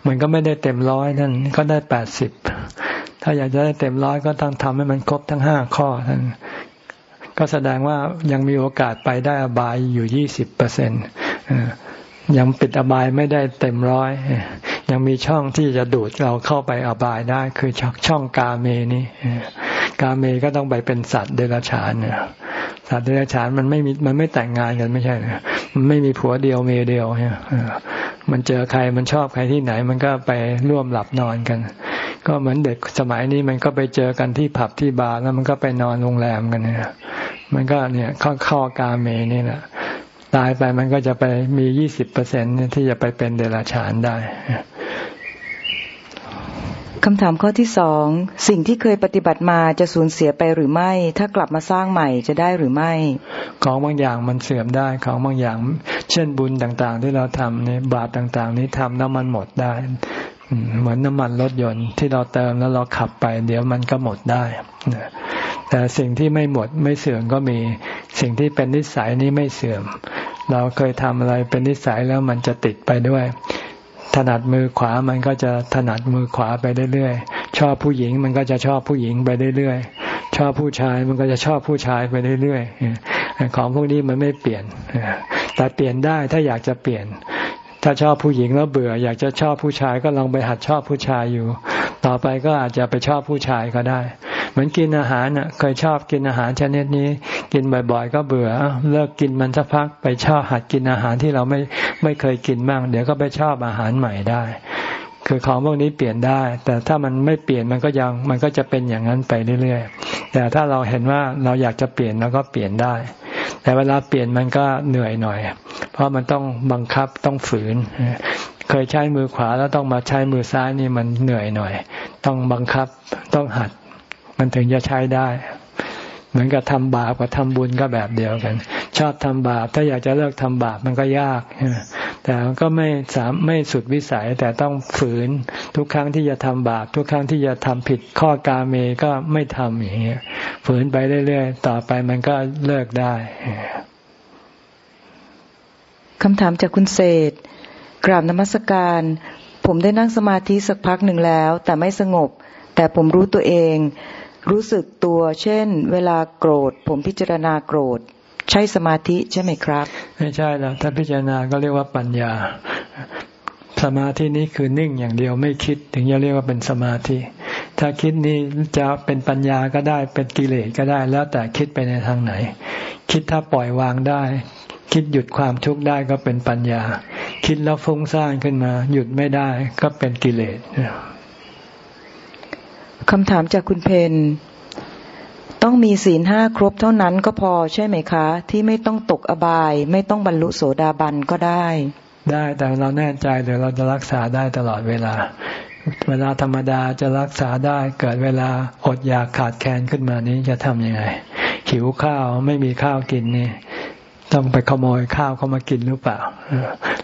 มันก็ไม่ได้เต็มร้อยนั่นก็ได้แปดสิบถ้าอยากจะได้เต็มร้อยก็ต้องทำให้มันครบทั้งห้าข้อท่านก็แสดงว่ายังมีโอกาสไปได้อบายอยู่ยี่สิบเปอร์เซ็นต์ยังปิดอบายไม่ได้เต็มร้อย ยังมีช่องที่จะดูดเราเข้าไปอบายได้ คือช่องกาเมนี่กาเมก็ต้องไปเป็นสัตว์เดรัจฉานเนี่ยสัตว์เดรัจฉานมันไม่มีมันไม่แต่งงานกันไม่ใช่ มันไม่มีผัวเดียวเมียเดียวเนี่ยมันเจอใครมันชอบใครที่ไหน มันก็ไปร่วมหลับนอนกัน ก็เหมือนเด็กสมัยนี้มันก็ไปเจอกันที่ผับที่บาร์แล้วมันก็ไปนอนโรงแรมกันเนี่ยมันก็เนี่ยข้อข้อกาเมนี่แหละตายไปมันก็จะไปมียี่สิบเปอร์เซ็นที่จะไปเป็นเดรัจฉานได้ คำถามข้อที่สองสิ่งที่เคยปฏิบัติมาจะสูญเสียไปหรือไม่ ถ้ากลับมาสร้างใหม่จะได้หรือไม่ ของบางอย่างมันเสื่อมได้ของบางอย่าง เช่นบุญต่างๆ ที่เราทำนี่บาปต่างๆ นี้ทำแล้วมันหมดได้เหมือนน้ำมันรถยนต์ที่เราเติมแล้วเราขับไป เดี๋ยวมันก็หมดได้แต่สิ่งที่ไม่หมดไม่เสื่อมก็มีสิ่งที่เป็นนิสัยนี้ไม่เสื่อม เราเคยทำอะไรเป็นนิสัยแล้วมันจะติดไปด้วย ถนัดมือขวามันก็จะถนัดมือขวาไปเรื่อยๆ ชอบผู้หญิงมันก็จะชอบผู้หญิงไปเรื่อยๆ ชอบผู้ชายมันก็จะชอบผู้ชายไปเรื่อยๆ ของพวกนี้มันไม่เปลี่ยน แต่เปลี่ยนได้ถ้าอยากจะเปลี่ยน ถ้าชอบผู้หญิงแล้วเบื่อ อยากจะชอบผู้ชายก็ลองไปหัดชอบผู้ชายอยู่ ต่อไปก็อาจจะไปชอบผู้ชายก็ได้ เหมือนกินอาหารน่ะ เคยชอบกินอาหารชนิดนี้ กินบ่อยๆ ก็เบื่อเลิกกินมันสักพักไปชอบหัดกินอาหารที่เราไม่ไม่เคยกินบ้าง เดี๋ยวก็ไปชอบอาหารใหม่ได้ คือของพวกนี้เปลี่ยนได้ แต่ถ้ามันไม่เปลี่ยนมันก็ยังมันก็จะเป็นอย่างนั้นไปเรื่อยๆ แต่ถ้าเราเห็นว่าเราอยากจะเปลี่ยนเราก็เปลี่ยนได้ แต่เวลาเปลี่ยนมันก็เหนื่อยหน่อย เพราะมันต้องบังคับต้องฝืนเคยใช้มือขวาแล้วต้องมาใช้มือซ้ายนี่มันเหนื่อยหน่อย ต้องบังคับต้องหัด มันถึงจะใช้ได้ เหมือนกับทำบาปกับทำบุญก็แบบเดียวกัน ชอบทำบาป ถ้าอยากจะเลิกทำบาปมันก็ยากแต่ก็ไม่สามไม่สุดวิสัยแต่ต้องฝืนทุกครั้งที่จะทำบาป ทุกครั้งที่จะทำผิดข้อกาเมก็ไม่ทำอย่างเงี้ยฝืนไปเรื่อยๆ ต่อไปมันก็เลิกได้คำถามจากคุณเศษ กราบนมัสการ ผมได้นั่งสมาธิสักพักหนึ่งแล้ว แต่ไม่สงบ แต่ผมรู้ตัวเอง รู้สึกตัว เช่น เวลาโกรธ ผมพิจารณาโกรธ ใช่สมาธิใช่ไหมครับ ไม่ใช่แล้วถ้าพิจารณาก็เรียกว่าปัญญา สมาธินี้คือนิ่งอย่างเดียวไม่คิดถึงจะเรียกว่าเป็นสมาธิ ถ้าคิดนี้จะเป็นปัญญาก็ได้เป็นกิเลสก็ได้ แล้วแต่คิดไปในทางไหน คิดถ้าปล่อยวางได้ คิดหยุดความทุกข์ได้ก็เป็นปัญญา คิดแล้วฟุ้งซ่านขึ้นมา หยุดไม่ได้ก็เป็นกิเลส คำถามจากคุณเพนต้องมีศีลห้าครบเท่านั้นก็พอใช่ไหมคะ ที่ไม่ต้องตกอบาย ไม่ต้องบรรลุโสดาบันก็ได้ ได้แต่เราแน่ใจเดี๋ยวเราจะรักษาได้ตลอดเวลา เวลาธรรมดาจะรักษาได้เกิดเวลาอดอยากขาดแคลนขึ้นมานี้จะทำยังไงหิวข้าวไม่มีข้าวกินนี่ต้องไปขโมยข้าวเขามากินหรือเปล่า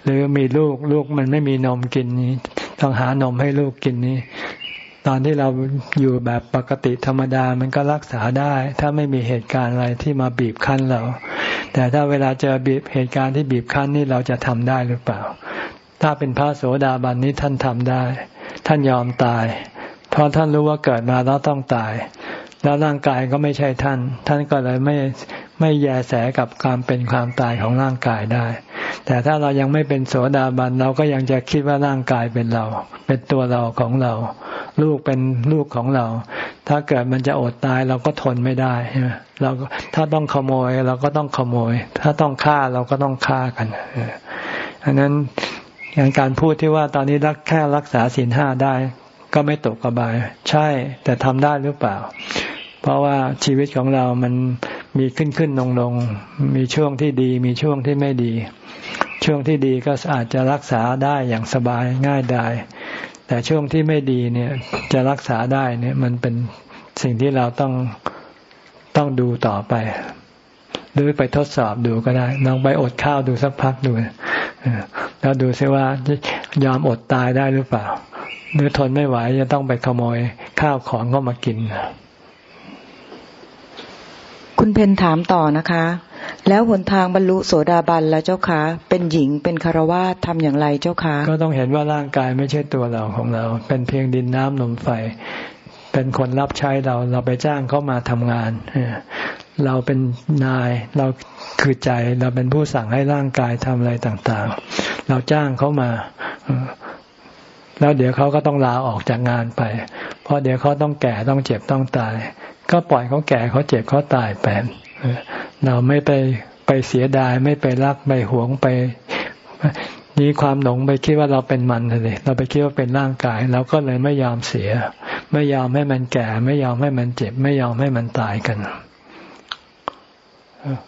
หรือมีลูกลูกมันไม่มีนมกินนี้ ต้องหานมให้ลูกกินนี้ ตอนที่เราอยู่แบบปกติธรรมดามันก็รักษาได้ ถ้าไม่มีเหตุการณ์อะไรที่มาบีบคั้นเรา แต่ถ้าเวลาเจอบีบเหตุการณ์ที่บีบคั้นนี่เราจะทำได้หรือเปล่า ถ้าเป็นพระโสดาบันนี้ท่านทำได้ ท่านยอมตาย เพราะท่านรู้ว่าเกิดมาแล้วต้องตาย แล้วร่างกายก็ไม่ใช่ท่าน ท่านก็เลยไม่ไม่แยแสกับความเป็นความตายของร่างกายได้ แต่ถ้าเรายังไม่เป็นโสดาบันเราก็ยังจะคิดว่าร่างกายเป็นเรา เป็นตัวเราของเรา ลูกเป็นลูกของเรา ถ้าเกิดมันจะอดตายเราก็ทนไม่ได้เราถ้าต้องขโมยเราก็ต้องขโมย ถ้าต้องฆ่าเราก็ต้องฆ่ากันอันนั้นอย่างการพูดที่ว่าตอนนี้รักแค่รักษาศีลห้าได้ ก็ไม่ตกกระบาย ใช่แต่ทำได้หรือเปล่า เพราะว่าชีวิตของเรามันมีขึ้นขึ้นลงลง มีช่วงที่ดีมีช่วงที่ไม่ดี ช่วงที่ดีก็อาจจะรักษาได้อย่างสบายง่ายได้แต่ช่วงที่ไม่ดีเนี่ยจะรักษาได้เนี่ยมันเป็นสิ่งที่เราต้องต้องดูต่อไป หรือไปทดสอบดูก็ได้ลองไปอดข้าวดูสักพักดูแล้วดูซิว่ายอมอดตายได้หรือเปล่า หรือทนไม่ไหวจะต้องไปขโมยข้าวของเข้ามากิน คุณเพนถามต่อนะคะ แล้วหนทางบรรลุโสดาบันแล้วเจ้าคะเป็นหญิงเป็นคารวาสทำอย่างไรเจ้าคะก็ต้องเห็นว่าร่างกายไม่ใช่ตัวเราของเรา เป็นเพียงดินน้ำลมไฟ เป็นคนรับใช้เราเราไปจ้างเขามาทำงานเราเป็นนายเราคือใจเราเป็นผู้สั่งให้ร่างกายทำอะไรต่างๆ เราจ้างเขามาแล้วเดี๋ยวเขาก็ต้องลาออกจากงานไป เพราะเดี๋ยวเขาต้องแก่ต้องเจ็บต้องตาย ก็ปล่อยเขาแก่เขาเจ็บเขาตายไปเราไม่ไปไปเสียดายไม่ไปรักไปหวงไปนี้ความหลงไปคิดว่าเราเป็นมันเลยเราไปคิดว่าเป็นร่างกายเราก็เลยไม่ยอมเสีย ไม่ยอมให้มันแก่ ไม่ยอมให้มันเจ็บ ไม่ยอมให้มันตายกัน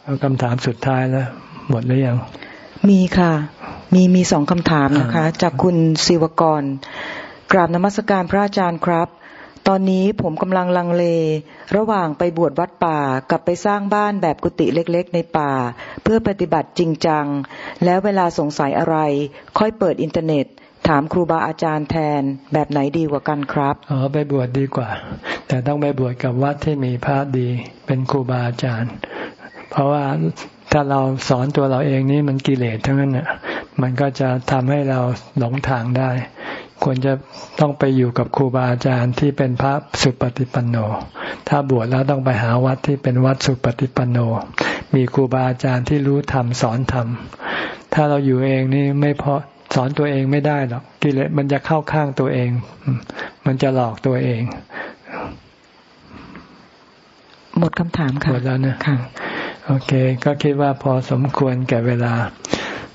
เอาคำถามสุดท้ายแล้วหมดหรือยัง มีค่ะ มีมีสองคำถามนะคะ จากคุณศิวกร กราบนมัสการพระอาจารย์ครับ อนนี้ผมกำลังลังเล ระหว่างไปบวชวัดป่ากับไปสร้างบ้านแบบกุฏิเล็กๆ ในป่า เพื่อปฏิบัติจริงจัง แล้วเวลาสงสัยอะไร ค่อยเปิดอินเทอร์เน็ต ถามครูบาอาจารย์แทนแบบไหนดีกว่ากันครับอ๋อไปบวชดดีกว่า แต่ต้องไปบวชกับวัดที่มีพระดีเป็นครูบาอาจารย์ เพราะว่าถ้าเราสอนตัวเราเองนี่มันกิเลสทั้งนั้นน่ะ มันก็จะทำให้เราหลงทางได้ ควรจะต้องไปอยู่กับครูบาอาจารย์ที่เป็นพระสุปฏิปันโน ถ้าบวชแล้วต้องไปหาวัดที่เป็นวัดสุปฏิปันโน มีครูบาอาจารย์ที่รู้ธรรมสอนธรรม ถ้าเราอยู่เองนี่ไม่พอสอนตัวเองไม่ได้หรอกกิเลสมันจะเข้าข้างตัวเอง มันจะหลอกตัวเอง หมดคำถามค่ะหมดแล้วนะค่ะ โอเค ก็คิดว่าพอสมควรแก่เวลา